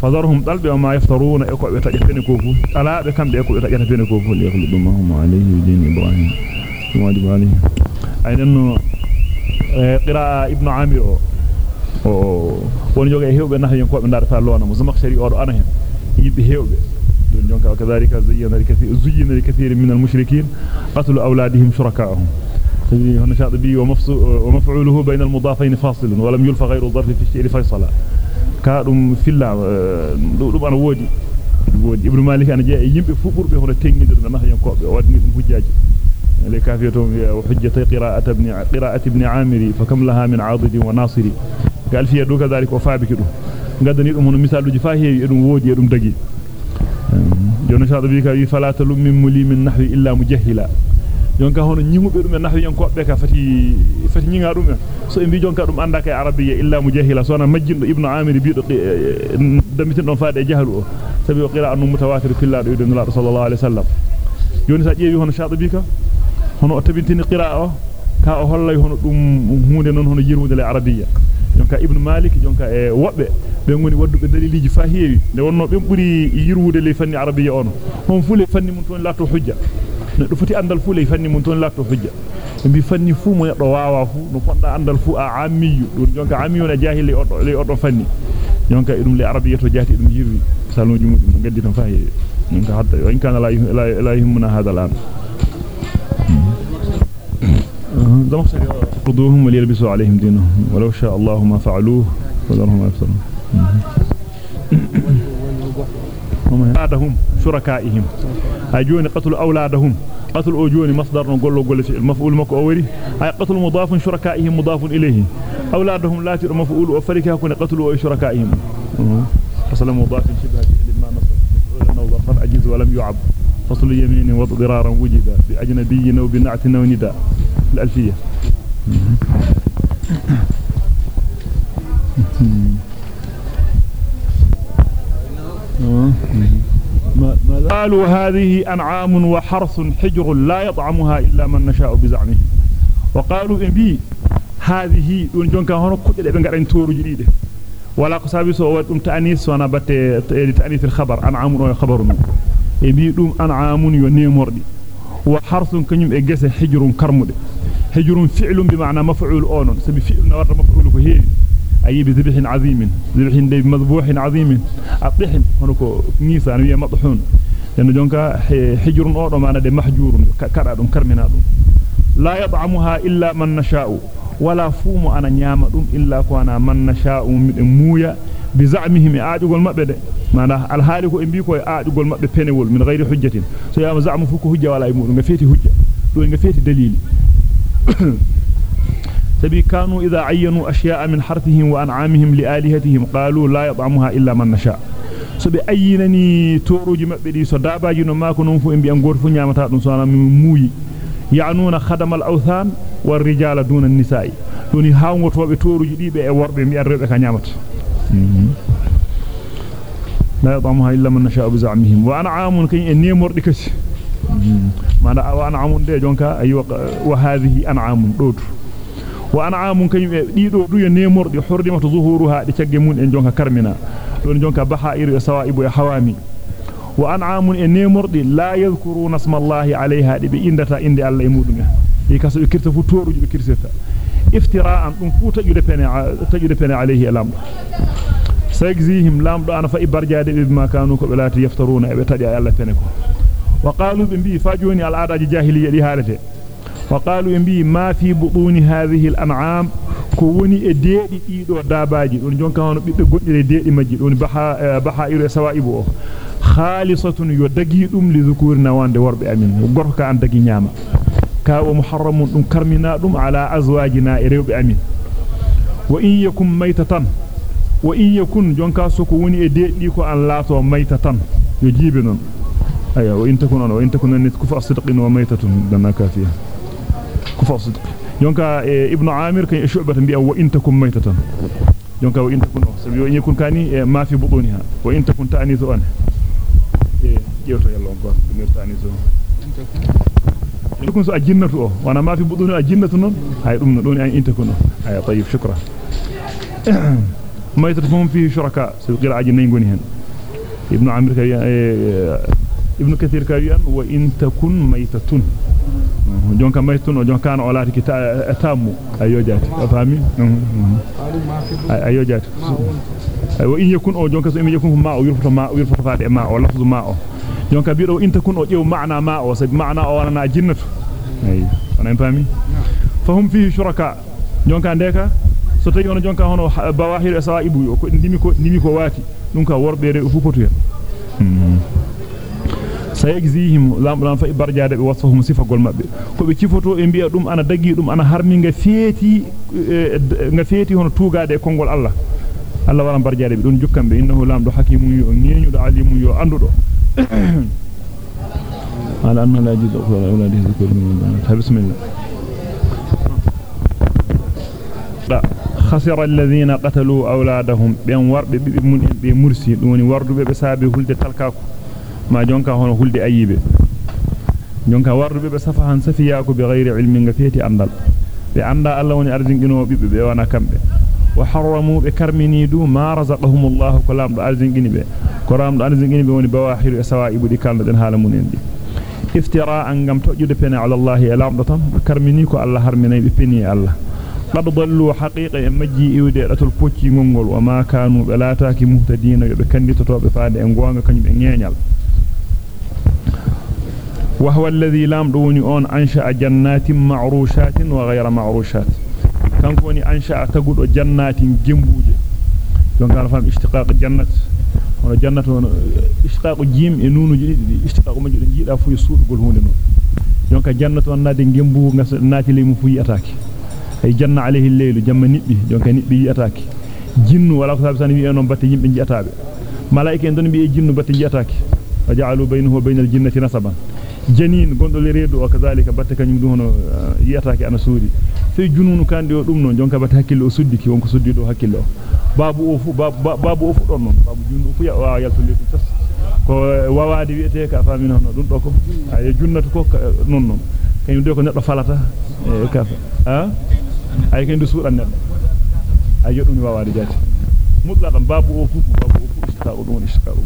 فذرهم طلب وما يفترون. إكو بتاجتني كوفو. ألا بكم بيكو بتاجتني كوفو. ليخلد ما هم عليه دين إبراهيم. واجب عليه. اينن قراءة ابن عامر أو won joge hewbe nahyon ko be darata lona mo zamakhshari o do ana hen yibbe hewbe دون جونك وكذلك زينا لكثير زين لكثير من المشركين قتل أولادهم شركائهم هنا شاطبي ومفعوله بين المضافين فاصل ولم يلف غير الظرف في الشعر فيصلا كادم في الله دوم أنا وودي وودي. ابن مالك أنا جاء يمبه فبربه هنا تنجيد ما هي كوبه ودني حجاج لكافيتهم وحجة قراءة ابن قراءة ابن عامر فكم لها من عاضد وناصر قال في دو كذلك وفابك دو غدني دum hono misaluji fa heewi edum wodi edum dagi joni saado bi ka wi fala talum min muli min nahwi illa mujahila jonka hono nyimube dum nahwi en kobbe ka fati fati nyinga dum so e bi jonka dum andaka e arabiyya illa mujahila sona majjindo ibnu amir biido damitin don faade jahalu o sabi o qira anu mutawatir fillaado ido nula sallallahu alaihi wasallam joni sa jeewi hono saado bi ka hono o tabintini qira'a o ka o hollay hono dum hunde non hono yirwude le arabiyya jonka ibnu malik jonka e wobbe be ngoni waddube daliliji fa heewi de wonno be buri yirwude le fanni arabiyya on hon fule fanni mun ton latto hujja neddo foti andal fu le fanni mun ton latto hujja bi fanni fu mo yeddo waawa fu no podda andal fu a ammiyu dum jonka ammiyu na jahili oddo le oddo fanni jonka idum le arabiyya to jati dum yirwi saloji mudum gaddi tan fa heewi jonka hadda in kana la la yuhmuna hada خذوهم وليلبسوا عليهم دينهم. ولو شاء الله ما فعلوه وذرهم يفترون. أولادهم شركائهم. أجون قتل أولادهم. قتل أجون مصدر نقول له قول المفعول مكو أولي أي قتل مضاف شركائهم مضاف إليه. أولادهم لا تر مفعول وفرك يكون قتل شركائهم. فصل مضاف شبه لما نصر نوضر أجيز ولم يعب. فصل يمين وضرارا وجد بأجنبي أو بنعت أو الألفية. قالوا هذه أنعام وحرث حجر لا يطعمها إلا من نشاء بزعمه. وقالوا إن بي هذه دون جونكا هنا كل اللي بنقرأ تورو جديدة. ولا قصابي سو ودum تأنيس وأنا بات تأنيس الخبر أنعام وخبر إن بي أنعام يونيموردي وحرث كنيم إجس حجر كرمده حجر فعل بمعنى مفعول اون سبي فعل نور مفعول كو أي بذبح عظيم. ذبح دي مذبوح عظيم. اطح هنكو نيسان وي مطحون. لأن جونكا حجر اودو معنى دي محجور كدا دون كرمنا دون لا يطعمها إلا من نشاء. ولا فوم أنا نياما دون إلا كو أنا من نشاء مويا. بزعمهم ااجغول مابbe de mana alhaali ko e mbi ko aajugol mabbe penewol min ghairi hujjatin so yama za'mu fu ko hujja wala e mudum nga feti سبي كانوا إذا عينوا أشياء من حرثهم وأنعامهم لآلهتهم قالوا لا يطعمها إلا من نشاء. سبي أينني توروج مبدي صداباجي نما كنون فو إنبي أنغور فو نعمتا نصانا من موي. يعنون خدم الأوثان والرجال دون النساء. دوني هاونغو توبي توروج ديبي ورب مي أرد كا نعمت لا يطعمها إلا من نشاء بزعمهم. وأنعام كي إني مردكس mana wa an'amun de jonka ay wa hadhihi an'amun dod wa an'amun kanyum dido du yo nemordi hurdimatu zuhuruha di ciagge mun en jonka karmina don jonka bahairu sawaibu e hawami wa an'amun en nemordi la yadhkuruna isma allahi alayha di be indata inde alla e mudum e kaso be kirta fu toruji be kirseta iftira'an dum fu tajude pene tajude pene alayhi alam saygzihim lamdo ana fa ibarjade be bima kanu ko be lati yaftaruna e be tadi alla pene ko وقالوا بي فاجوني على عادات جاهلية لهارته وقالوا بي ما في بطون هذه الأنعام. كوني ديدي إيدو داباجي. دون جون كانوا بيتقون إلي ديدي مجي. دون بحا, بحا إيدو سوائبو. خالصة يدقي أم لذكور نوان دوار بأمين وقرفك عن دقي نياما كاو محرم أم كرمنا أم على أزواجنا إريو بأمين وإن يكن ميتة وإن يكن جون كاسو كوني ديدي كو أن لا تو ميتة. يجيبنون. أيوه وإن تكون أنا وإن تكون أن كفأ صدق وميتة دنا كافية. كفأ صدق يونك إيه، ابن عامر كان شعبة بأو وإن تكون ميتة. يونك وإن تكون سبي وإن يكون كأني إيه، ما في بطونها. وإن تكون تعني ذو أنا إيه، يوتو يلا أنك تعني ذو تكون أجنة وأنا ما في بطونها أجنة هاي أمنا دوني أنت تكون هاي طيب شكرا. ما يتفهم فيه شركاء. سيقول عجل نينقونيهن ابن عامر عمرو كريان ابن كثير كريان وان تكن ميتة جونكا ميتون جون كان اولاتي كتا تامو ايو جاتي فامي ايو جاتي وان يكون أو جونكا سو يكون ما أو يرفض ما أو يرفض فادي ما أو لفظ ما أو jonka biido inta kun o jew maana ma o sabi maana o wana jinnatu ay on fami fahum fihi shuraka jonka ndeka so tawi on jonka hono bawahir sawaibu ko ndimi ko ndimi ko wati dum ka worbe re fu potu hen sayajzihim lam lam fa barjaade be wasfahum sifagol mabbe ko be cifoto e biya dum ana dagi dum ana harmi nga feeti nga feeti hono tuugaade kongol Allah Allah waran barjaade be dum jukkambe innahu lamdo hakimun yo ngeñudo alimun yo andudo على أنه لا يجوز أخوة أولاده ذكر من بسم الله لا خسر الذين قتلوا أولادهم بأن ورد بمرسي دون ورد بسابه هلد تلكاكو ما جونكا هنا هلد أيبه جونكا ورد بسفها سفياكو بغير علم غفيتي أندل. بأندا الله وني أرزنقنوا بيبه وأنا كمبه وحرموا بكرمني دو ما رزقهم الله كلام دو أرزنقني به كرام دو أرزنقني به وني بواحر سوائب دي كان لدن حال منين دي. افتراء غام توجد بين على الله الام دتم كرمني كو الله هرمني بفني الله قد ضلوا حقيقة مجي ايودي داتول بوتي غونغول وما كانوا بلاتاكي مهتدين. يبه كانديتو به فاده en gonga kanyum e وهو الذي لام دونيون أنشأ جنات معروشات وغير معروشات. كنكوني أنشأ تغدو جنات جيمبوجي دونك أنا فهم اشتقاق جنات ولا جنات اشتقاق جيم انونو جيدي اشتقاق ما جيدي جيدا فوي سودغول هوندو دونك جنات وأنا دي جيمبو ناتي لي مفوي أتاك. أي جن عليه الليل جم نيبي دونك نيبي أتاك. جن ولا خساب سان وي انو باتي جيمبي جي اتابه ملائكة اندون بي جن باتي جي أتاك. وجعلوا بينه وبين الجنة نسبا. Janin gondo le reedu o kazalika batte kanyum dum hono yiyataaki ana suudi sey jununu kandi o dum non jonka batte hakkille o suddiki wonko suddi do hakkille o babu o fu babu o fu don non babu junnu fu ya wa yaltolde dum tas ko wawaade wiete ka famino no dum do ko ay junnatu ko non non kanyum de ko neddo falata e ka ha ay kanyum suudan neddo ay yodum wawaade jati mutlaqan babu o fu babu o fu istaqu dum istaqu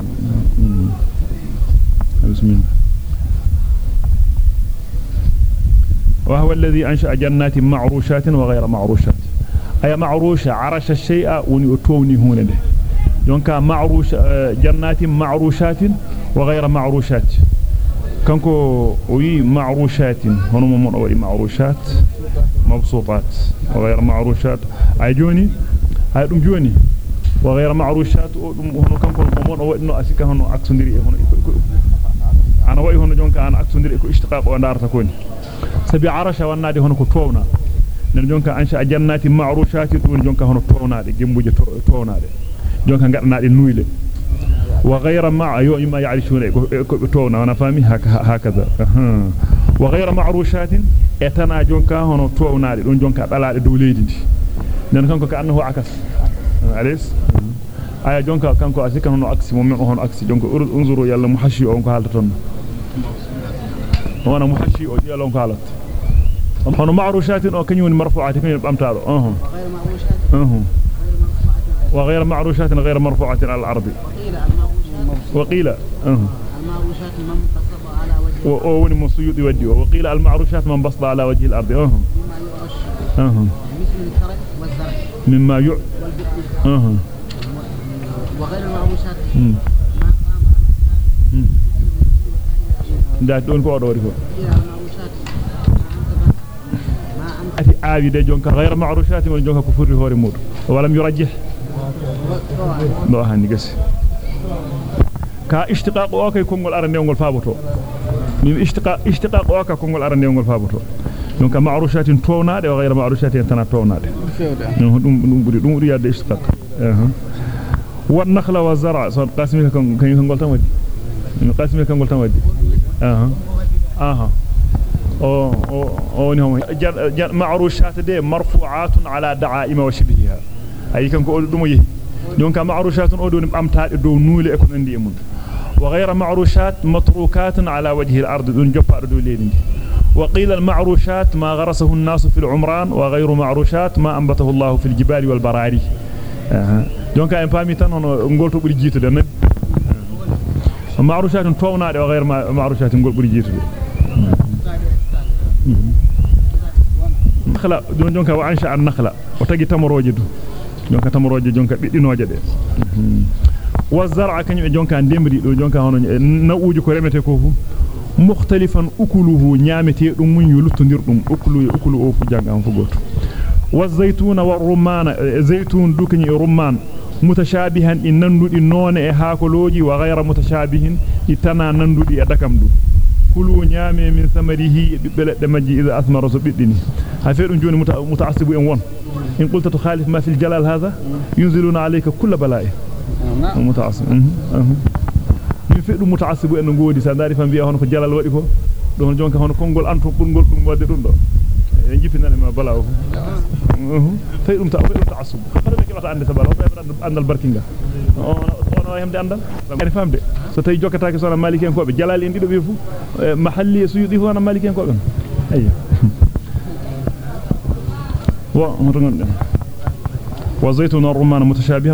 bismillah وهو الذي أنشأ جنات معروشات وغير معروشات. أي معروشة عرش الشيء وني هنا ده. يونكا معروش جنات معروشات وغير معروشات. كانكو وي معروشات هنو من أولي معروشات مبسوطات وغير معروشات. أي جوني؟ وغير معروشات هنو كانكو من أولي إنه أسيكا هنو أكسندري هنو أنا وي هنو جونكا أنا أكسندري إكو إشتقاق وندارتا كوني sabi arasha wannade hono ko towna nen jonka ansha jannati ma'rushati dun jonka hono townade gembuje townade jonka gadanaade nuyle wa ghayra ma'a yuma ya'rishuna ko towna wana fami hakaza wa ghayra ma'rushatin etana jonka hono townade dun jonka dalade dow leydi ndi kanko ka annahu akas alis aya jonka kanko asika hono aksi mo men hono aksi jonka unzuru yalla muhashi on ko halta o yalla on ko halta hono ma'rushatin o kanyun marfu'atin kanyun bamtaado uh uh وغير معروشات غير مرفوعة على الأرض. وقيل المعروشات. من بسط على وجه وون ودي وقيل المعروشات من بسط على وجه الأرض. أه. أه. مثل الكرك والزرع. مما يع أه. وغير المعروشات. Da don ko do riko ati aawi de jonka ghayr ma'rushati wal jonka ko furri hore mudu walam yurajjih do handi gasi ka ishtiqaq o kay kongol arande ngol faaboto min ishtiqaq ishtiqaq o ka kongol arande ngol faaboto donc ma'rushatin townade wa ghayr ma'rushatin tan townade dum dum buri dum buri yadde ishtiqaq wan nakhla wa zar'a so qasmi kan kan ngol tan wadi qasmi kan ngol tan wadi homo ma'rushat de marfu'atun ala da'aima wa shibhiha ay kan ko dum yehi jonka ma'rushatun o do ni bamtaade do nuule e ko nandi e mun وغير معروشات متروكات على وجه الأرض دون جبار دولين وقيل المعروشات ما غرسه الناس في العمران وغير معروشات ما أنبته الله في الجبال والبراري. دونك ان فامي تان هون غول تو بري جيتو معروشات تووناade وغير معروشات غول بري جيتو نخلا دون دونك وأنشأ النخلا وتغي تمروجة دونك تمروجة دونك بيدينوجه دي والزرع كان جونكا ديمري دو. جونكا هون نووجو كو mukhtalifan ukuluhu nyaamete dum mun yuluttondir dum ukulu ukulu o fu janga am fu goto wazaytuna warumana zaytun dukni rumman mutashabihan in nandudi none e haakoloji wa ghayra mutashabihin itana nandudi e dakam du kulu nyaame min samarihi bibbeledde majji idha asmara so biddini ha feedum joni mutaassibu en won in qulta tu khalif ma fil jalal hadha yunziluna alayka kull bala'i mutaassib min feddu mutaassibu en ngodi sa dari fam biya hono ko jalal wadi ko don jonka hono kongol anto burgol dum wadde dum do en jifinane ma تاي امتا في التعصب خربي كي واتا اند سبا لا اند الباركينغا أنا يعني فهمت. ستاي جوكتا كي سونا إيه،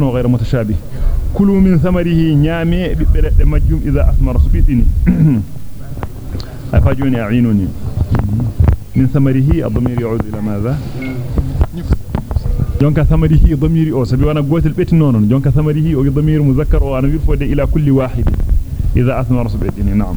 وغير متشابه. كلوا من ثمره نيامي ببلد مجوم إذا أثمر سبيتني. افاجوني أعينوني. من ثمره الضمير يعود إلى ماذا؟ جونك ثمره ضمير أو سبي وأنا قوت البيت نون جونك ثمره أو ضمير مذكر وأنا يرفض إلى كل واحد إذا أثمر سبيتني نعم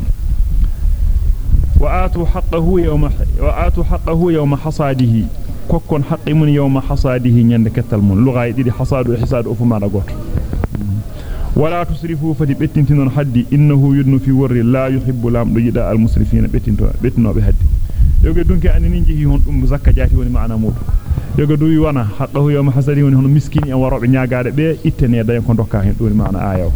وآتوا حقه يوم وآتوا حقه يوم حصاده kokkon haqqi mun yawma hasadihi nyande kettal mun lugay didi hasadu e hisadu ofu mada goto wala tusrifu fadi bettintinon haddi innahu yudnu fi warri la yuhibbu lamdo yida al musrifina bettinto bettinobe haddi yoge dunki anini jehi hon dum zakka jati woni yoge duwi wana haqqahu yawma hasadi woni hono miskini en warobe nyaagaade be ittene dayen ko dokka hen doni maana ayaw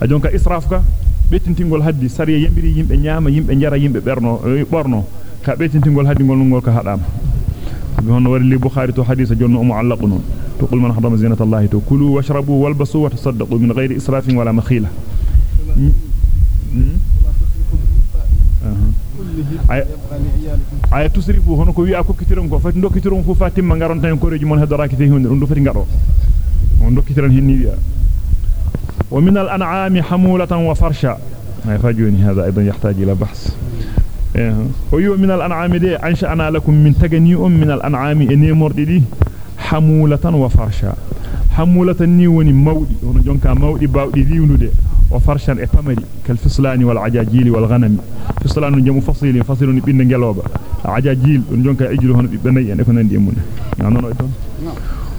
a jonka israf ka bettintingol haddi sariya yembiri yimbe nyaama yimbe jara yimbe berno borno ka betintingol haddi gol ngol ka hadama hono wari li bukhari to hadith jonno muallaqun to qul man hadama zinata allah to kulu washrabu walbasu wa tasaddaqu min ghairi israfin wala makhila ay tusrifu hono ko wi'a ko kitiron ko fati dokkitiron fu fatimma ngaron tan koreji mon hedoraki te hunde dum do fati ngado on dokkitiran hinni wi'a wa min al an'ami hamulatan wa farsha ay fajuni hada aidan yahtaj ila bahs ويو من الأنعام دي أنشأنا لكم من تغنيء من الأنعام إني مرددي حمولة وفرشا حمولة نيوني مودي هنا جونكا مودي باودي ريونو دي وفرشا إفمري كالفصلان والعجاجيل والغنم فصلان جمو فصيل فصيل بين جلوبا عجاجيل جونكا إجلو هنا بني أن يكون عندي أمون يعني أنا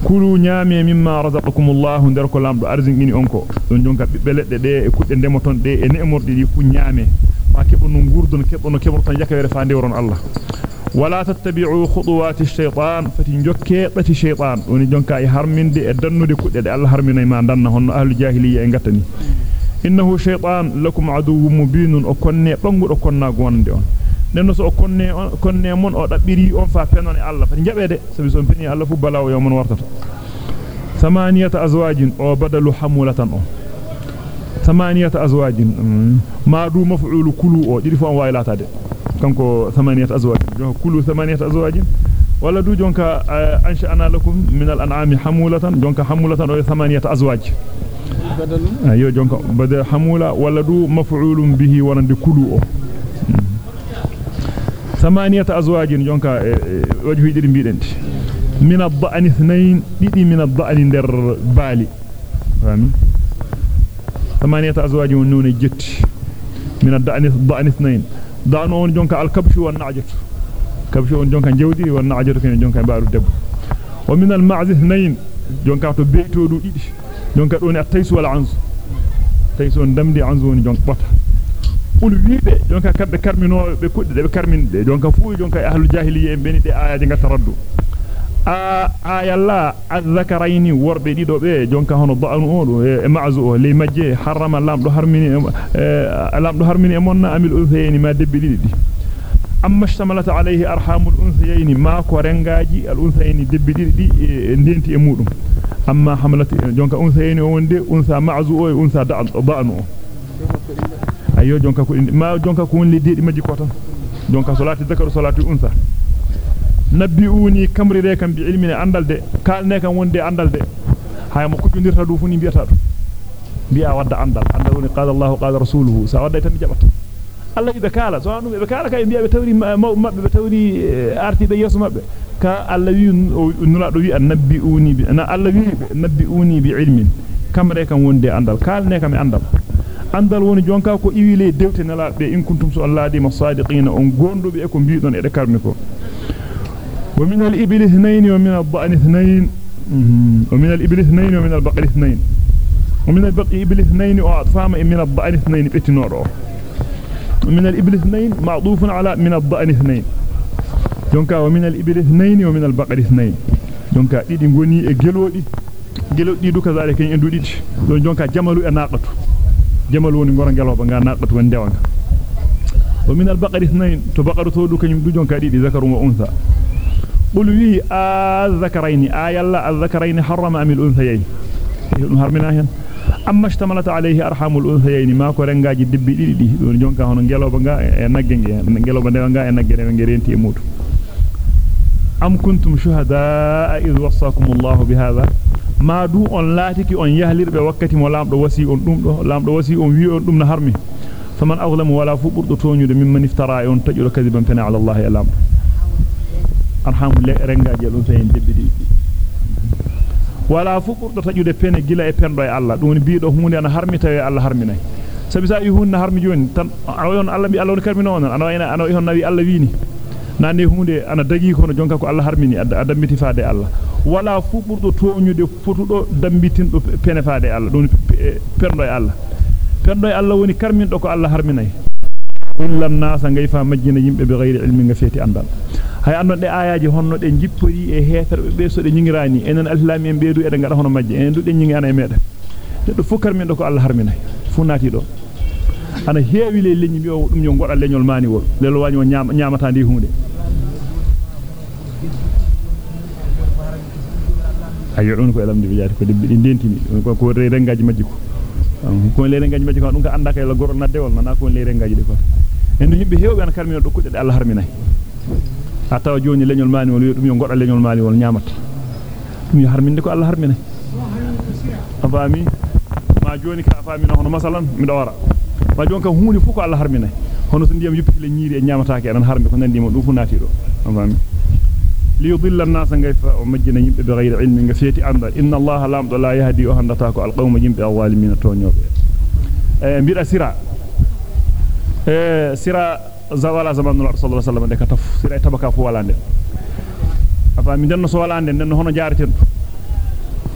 kulu nyame mimma razaqakum Allah ndar ko lamdo arzingini onko don jonka bibbe ledde de e kudde demoton de e ne'mordi di fu nyame ma kebono gurdon kebono keborton yakawere fa ndewron Allah wala tattabi'u khutuwati ash-shaytan fati jokke bati shaytan woni jonka e harminde e dannude kudde de Allah harminay ma danna honno ahlu jahiliya e gattani innahu shaytan lakum aduwwun mubinun o konne bangudo konna gonde on nenno so konne konne mon o dabbiri on fa penone Allah fati jabede sabi so peni Allah fu balawo yo mon wartata samaniyata azwajin o badalu hamulatan on samaniyata azwajin ma du maf'ul kulu o didi fu on waylata de kanko samaniyata azwajin jonka kulu samaniyata azwajin wala du jonka ansha'ana lakum min al-an'ami hamulatan jonka hamulatan o samaniyata azwaj ayo jonka bada hamula wala du maf'ulun bihi wonande kulu o. ثمانية أزواج جونكا وجهي دي بيدنت من الضأن اثنين دي من الضأن در بالي فاهمين ثمانية أزواج ونون جت من الضأن الضأن اثنين ضأن اون جونكا الكبش والنعجة كبش اون جونكا جودي والنعجة كان جونكا بارو دب ومن المعز اثنين جونكا تو بيتو دو ديدي جونكا دوني التيس والعنز تيس اون دمدي عنز وني جونك بطا qul wiibe jonka kambe karmino be kudde be karminde jonka fu jonka ahlul jahiliyya en beni de ayaji ngata raddu a ayalla azzakaraini worbe dido be jonka hono ba'anu o e ma'zu li majje harrama lamdo harmini lamdo harmini e monna amil unsayni ma debbi didi e mudum amma hamalat jonka unsayni o wonde unsa ma'zu o e unsa ba'anu o ayo jonka ko ma jonka ko woni dedi majji ko tan jonka salati zakaru salati unsa nabbi'uni kamrire kam bi ilmi andal de kalne kam wonde andal de hay mo kujundirta du funi biyata do biya wadda andal andal woni qala allah qala rasuluhu sa wadda tan jabata allah be kala so anu be kala kay biya be tawri mabbe be tawri arti be yeso mabbe ka allah wi nula do wi annabbi'uni bi na allah wi nabbi'uni bi ilmin kamre kam wonde andal kalne kam andal andal woni jonka ko iwile dewte nala be in kuntum so allah di masadiqina on gondube e ko biidon e de karmi ko ومن الإبل اثنين ومن الضأن اثنين ومن الإبل اثنين ومن البقر اثنين ومن الإبل اثنين وأطفام من الضأن اثنين بإتنور ومن الإبل اثنين معطوف على من الضأن اثنين. جونكا ومن الإبل اثنين ومن البقر اثنين. جونكا ديدي غوني en dudi don jonka jamalu e naqatu. Jamalu woni ngora geloba nga naqatu won dewanga ومن البقر اثنين تو بقر تو du kanyum du jonka didi zakaru wa untha. قل وي الذكرين الله الذكرين حرم أم الأنثيين هرمنا هن أما اشتملت عليه أرحام الأنثيين ما كو رنجاجي دبي دي دي دون جونكا هون غيلوبا غا نغي غيلوبا ديوا غا نغي رنجرينتي موت أم كنتم شهداء إذ وصاكم الله بهذا ما دو on latiki on yahlir be wakkati mo lamdo wasi on dum do lamdo wasi on wi on dum na harmi faman aghlamu wala fu burdo tonyude mimman iftara on tajudo kadiban fana ala allah ya lamdo arhamu le rengaji dum tayen debbidi wala fu burdo tajude pene gila e pendo e Allah dum biido hunde ana harmita e Allah harminay sabi sa ihunna harmi joni tan ayon Allah bi Allah karmino on ana ina ana ihon nawi Allah wiini nande hunde ana dagi kono jonka ko Allah harmini adambiti faade Allah wala fu burdo toñude fotudo dambitindo pene faade Allah dum pendo e Allah pendo e Allah woni karmindo ko Allah harminay illa nasa ngayfa majjina yimbe be ghairi ilmi ngafeti andal hay andon de ayaji honno de jippori e heferbe be so de nyingirani enen alislami en beedu e de ngada hono majje en du de nyingi ana e meda de fukar min do ko Allah harminay fu nati do ana heewi le leñi mi o dum yo goda leñol mani wol lelo wañi o nyaamata ndi hunde ayo don ko elamdi bi jaati ko debbi di dentini ko ko re rengaji majji ko ko le rengaji majji ko dum ka andaka e la goro na dewol nana ko le rengaji de ko en yimbe heewbe ana karmino do kudde de Allah harminay atawa joni leñol mani wol dum yo goda leñol mani wol nyaamata dum yo harminde ko Allah harminay afami ma joni ka afami no hono masalan mi do wara ma jonka huuni fu ko Allah harminay hono so ndiyam yuppiti le ñiiri e nyaamataake anan harmi ko nandi mo dum fu naati do afami la yahdi o handata ko alqawma yimbe awalimin toñobe e mbira sira e sira zawala zamanu rasul sallallahu alaihi wasallam de ka taf sira tabaka fu walande afa mi denno so walande den hono jaareten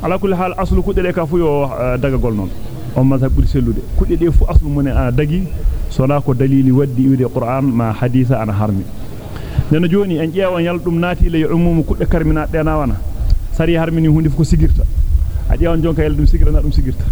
ala kulli hal aslu kudde de ka fu yo daga gol non on mazhab buri sellude kudde de fu aslu mun a dagi sona ko dalili waddi wiide qur'an ma haditha ana harmi nena joni en ƴeewan yal dum naati le umumu kudde karmina de na wana sari harmini hunde ko sigirta a ƴeewan jonka yal dum sigirta na dum sigirta